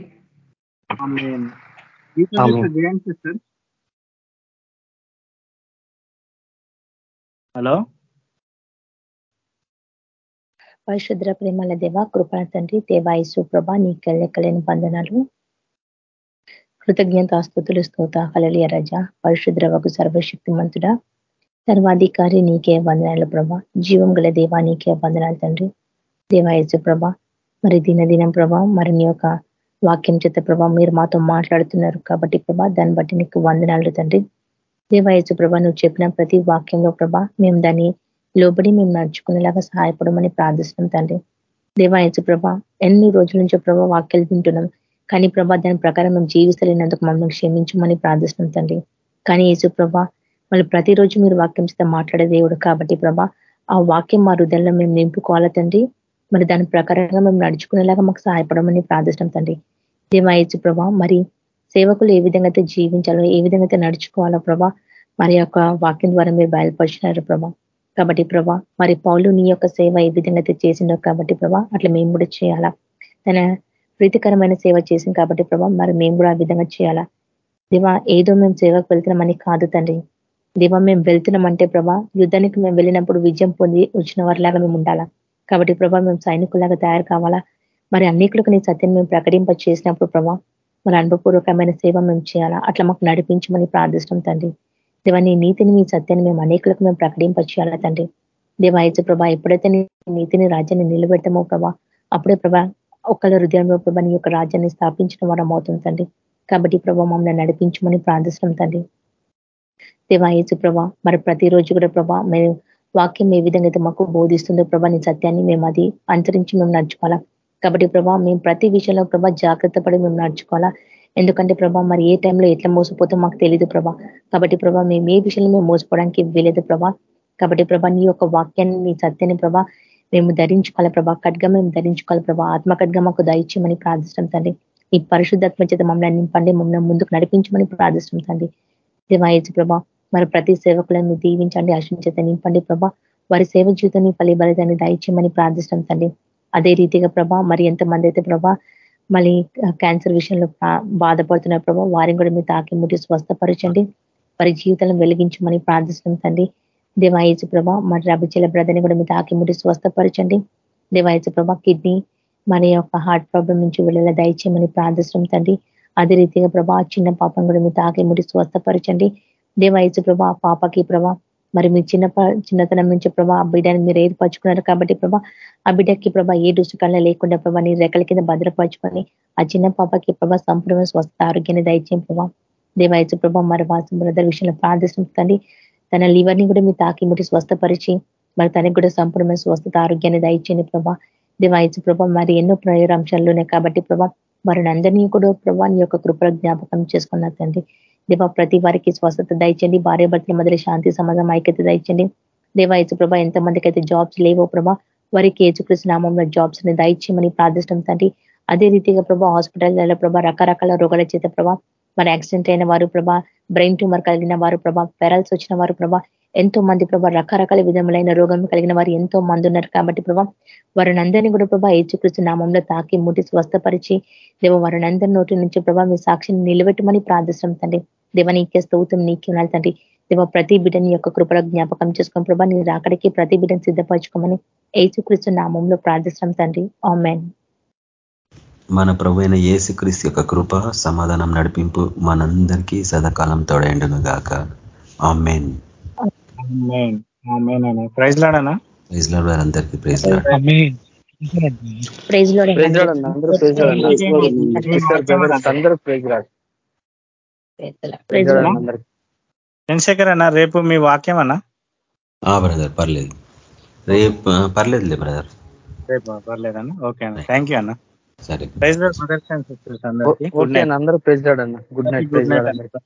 హలో? పరిశుద్ర ప్రేమల దేవ కృపణ తండ్రి దేవాయసు ప్రభ నీకెళ్ళెక్కలేని బంధనాలు కృతజ్ఞత స్థుతులు స్తోత హలలియ రజ. పరిశుద్ర వగు సర్వశక్తిమంతుడ. సర్వాధికారి నీకే వందనాలు ప్రభ. జీవం గల దేవా నీకే వందనాలు తండ్రి. దేవాయసు ప్రభ మరి దినదినం ప్రభా మరి నీ యొక్క వాక్యం చేత ప్రభా మీరు మాతో మాట్లాడుతున్నారు కాబట్టి ప్రభా దాన్ని బట్టి నీకు వందనాలు తండ్రి. దేవాయసు ప్రభా నువ్వు చెప్పిన ప్రతి వాక్యంలో ప్రభా మేము దాన్ని లోబడి మేము నడుచుకునేలాగా సహాయపడమని ప్రార్థిస్తున్నాం తండ్రి. దేవాయసు ప్రభా ఎన్ని రోజుల నుంచో ప్రభా వాక్యాలు వింటున్నాం. కానీ ప్రభా దాని ప్రకారం మేము జీవిస్తలేనందుకు మమ్మల్ని క్షమించమని ప్రార్థిస్తున్నాం తండ్రి. కానీ యేసు ప్రభా మళ్ళీ ప్రతిరోజు మీరు వాక్యం చేత మాట్లాడే దేవుడు కాబట్టి ప్రభా ఆ వాక్యం మా హృదయంలో మేము నింపుకోవాలా తండ్రి? మరి దాని ప్రకారంగా మేము నడుచుకునేలాగా మాకు సహాయపడమని ప్రార్థిస్తాం తండ్రి. దేవాయచు ప్రభా మరి సేవకులు ఏ విధంగా అయితే జీవించాలో ఏ విధంగా అయితే నడుచుకోవాలో ప్రభా మరి యొక్క వాక్యం ద్వారా మీరు బయలుపరిచినారు ప్రభా. కాబట్టి ప్రభా మరి పౌలు నీ యొక్క సేవ ఏ విధంగా అయితే చేసిండో కాబట్టి ప్రభా అట్లా మేము కూడా చేయాలా. తన ప్రీతికరమైన సేవ చేసింది కాబట్టి ప్రభా మరి మేము కూడా ఆ విధంగా చేయాలా. దివా ఏదో మేము సేవకు వెళ్తున్నామని కాదు తండ్రి. దివా మేము వెళ్తున్నామంటే ప్రభా యుద్ధానికి మేము వెళ్ళినప్పుడు విజయం పొంది వచ్చిన వారిలాగా మేము ఉండాలా. కాబట్టి ప్రభా మేము సైనికులాగా తయారు కావాలా? మరి అన్నికులకు నీ సత్యం మేము ప్రకటింప చేసినప్పుడు ప్రభా మరి అనుభవపూర్వకమైన సేవ మేము చేయాలా? అట్లా మాకు నడిపించమని ప్రార్థిస్తాం తండ్రి. దేవా నీ నీతిని మీ సత్యాన్ని మేము అనేకులకు మేము ప్రకటింప చేయాలా తండ్రి దేవాయచ ప్రభా ఎప్పుడైతే నీ నీతిని రాజ్యాన్ని నిలబెడతామో ప్రభా అప్పుడే ప్రభా ఒక్కళ్ళ హృదయంలో ప్రభా నీ యొక్క రాజ్యాన్ని స్థాపించిన వరం అవుతుంది తండ్రి. కాబట్టి ప్రభా మమ్మల్ని నడిపించమని ప్రార్థిస్తాం తండ్రి. దేవాయచు ప్రభా మరి ప్రతిరోజు కూడా ప్రభా మేము వాక్యం ఏ విధంగా అయితే మాకు బోధిస్తుందో ప్రభా నీ సత్యాన్ని మేము అది అంతరించి మేము నడుచుకోవాలా? కాబట్టి ప్రభా మేము ప్రతి విషయంలో ప్రభా జాగ్రత్త పడి మేము నడుచుకోవాలా? ఎందుకంటే ప్రభా మరి ఏ టైంలో ఎట్లా మోసపోతే మాకు తెలియదు ప్రభా. కాబట్టి ప్రభా మేము ఏ విషయంలో మేము మోసపోవడానికి వీలేదు ప్రభా. కాబట్టి ప్రభా నీ యొక్క వాక్యాన్ని నీ సత్యాన్ని ప్రభా మేము ధరించుకోవాలి ప్రభా? ఖడ్గా మేము ధరించుకోవాలి ప్రభా? ఆత్మ ఖడ్గా మాకు దయచేయమని ప్రార్థిస్తాం తండ్రి. ఈ పరిశుద్ధాత్మ చేత మమ్మల్ని నింపండి మమ్మల్ని ముందుకు నడిపించమని ప్రార్థిస్తాం తండ్రి. దేవాయచు ప్రభా మరి ప్రతి సేవకులను దీవించండి ఆశించేత నింపండి ప్రభా. వారి సేవ జీవితాన్ని ఫలిబలితాన్ని దయచేయమని ప్రార్థిస్తాం తండ్రి. అదే రీతిగా ప్రభా మరి ఎంతమంది అయితే ప్రభా మళ్ళీ క్యాన్సర్ విషయంలో బాధపడుతున్న ప్రభా వారిని కూడా మీరు తాకి ముట్టి స్వస్థపరచండి. వారి జీవితాలను వెలిగించమని ప్రార్థిస్తున్నాం తండ్రి. దేవాయచు ప్రభ మరి రబిచల బ్రదర్ని కూడా మీరు తాకి ముట్టి స్వస్థపరచండి. దేవాయచు ప్రభ కిడ్నీ మరి యొక్క హార్ట్ ప్రాబ్లం నుంచి వెళ్ళేలా దయచేయమని ప్రార్థిస్తున్నాం తండ్రి. అదే రీతిగా ప్రభా చిన్న పాపం కూడా మీరు తాకి ముట్టి స్వస్థపరచండి. దేవాయచు ప్రభా పాపకి ప్రభా మరి మీ చిన్న చిన్నతనం నుంచి ప్రభా ఆ బిడ్డని మీరు ఏర్పరచుకున్నారు కాబట్టి ప్రభా ఆ బిడ్డకి ప్రభా ఏ దుష్టకాలం లేకుండా ప్రభా నీ రెక్కల కింద భద్రపరచుకొని ఆ చిన్న పాపకి ప్రభా సంపూర్ణ స్వస్థ ఆరోగ్యాన్ని దయచేయం ప్రభా. దేవాయచు ప్రభా మరి వాసం బ్రదర్ విషయంలో ప్రార్థిస్తుంది తన లివర్ని కూడా మీ తాకి ముట్టి స్వస్థపరిచి మరి తనకి కూడా సంపూర్ణమైన స్వస్థత ఆరోగ్యాన్ని దయచేయండి ప్రభా. దేవాయచు ప్రభా మరి ఎన్నో ప్రయోగాంశాల్లోనే కాబట్టి ప్రభా మరి అందరినీ కూడా ప్రభా నీ యొక్క కృప జ్ఞాపకం చేసుకున్న తండ్రి. దేవా ప్రతి వారికి స్వస్థత దయచండి భార్య భర్తల మధ్య శాంతి సమాజం ఐక్యత దయచండి దేవ ప్రభా ఎంతమందికి అయితే జాబ్స్ లేవో ప్రభా వారికి యేసుకృష్ణ నామంలో జాబ్స్ని దయచేయమని ప్రార్థిష్టం తండ్రి. అదే రీతిగా ప్రభా హాస్పిటల్లో ప్రభా రకరకాల రోగాల చేత ప్రభా. మరి యాక్సిడెంట్ అయిన వారు ప్రభా బ్రెయిన్ ట్యూమర్ కలిగిన వారు ప్రభా పెరల్స్ వచ్చిన వారు ప్రభా ఎంతో మంది ప్రభా రకరకాల విధములైన రోగం కలిగిన వారు ఎంతో మంది ఉన్నారు కాబట్టి ప్రభా వారిని అందరినీ కూడా ప్రభా ఏచుకృష్ణ నామంలో తాకి ముట్టి స్వస్థపరిచి దేవ వారిని అందరి నోటి నుంచి ప్రభా మీ సాక్షిని నిలబెట్టమని ప్రార్థిస్తాం తండ్రి. దేవ నీకే స్తౌతం నీకే ఉండాలి తండ్రి. దేవ ప్రతి బిడ్డని యొక్క కృపల జ్ఞాపకం చేసుకుని ప్రభా నీ రాకడికి ప్రతి బిడ్డను సిద్ధపరచుకోమని ఏసుక్రీస్తు నామంలో ప్రార్థిస్తాం తండ్రి. ఆమెన్. మన ప్రభు అయిన ఏసుక్రీస్తు యొక్క కృప సమాధానం నడిపింపు మనందరికీ సదాకాలం తోడైండును గాక. ఆమెన్. ప్రైజ్ లాడనా ప్రైజ్ లాడ్ వారందరికీ ప్రైజ్ లాడ్. ప్రైజ్లో ప్రైజ్ రాడ్ అన్న. అందరూ ప్రైజ్ బ్రదర్స్ అందరూ ప్రైజ్ రాడ్ ప్రైజ్ రాడ్ అన్న అందరికీ చంద్రశేఖర్ అన్న రేపు మీ వాక్యం అన్న? బ్రదర్ పర్లేదు. రేపు పర్లేదులే బ్రదర్ రేపు పర్లేదన్న. ఓకే అన్న. థ్యాంక్ యూ అన్న. సరే. ప్రైజ్ అందరూ ప్రైజ్ అన్న. గుడ్ నైట్ గుడ్ నైట్ అందరికీ.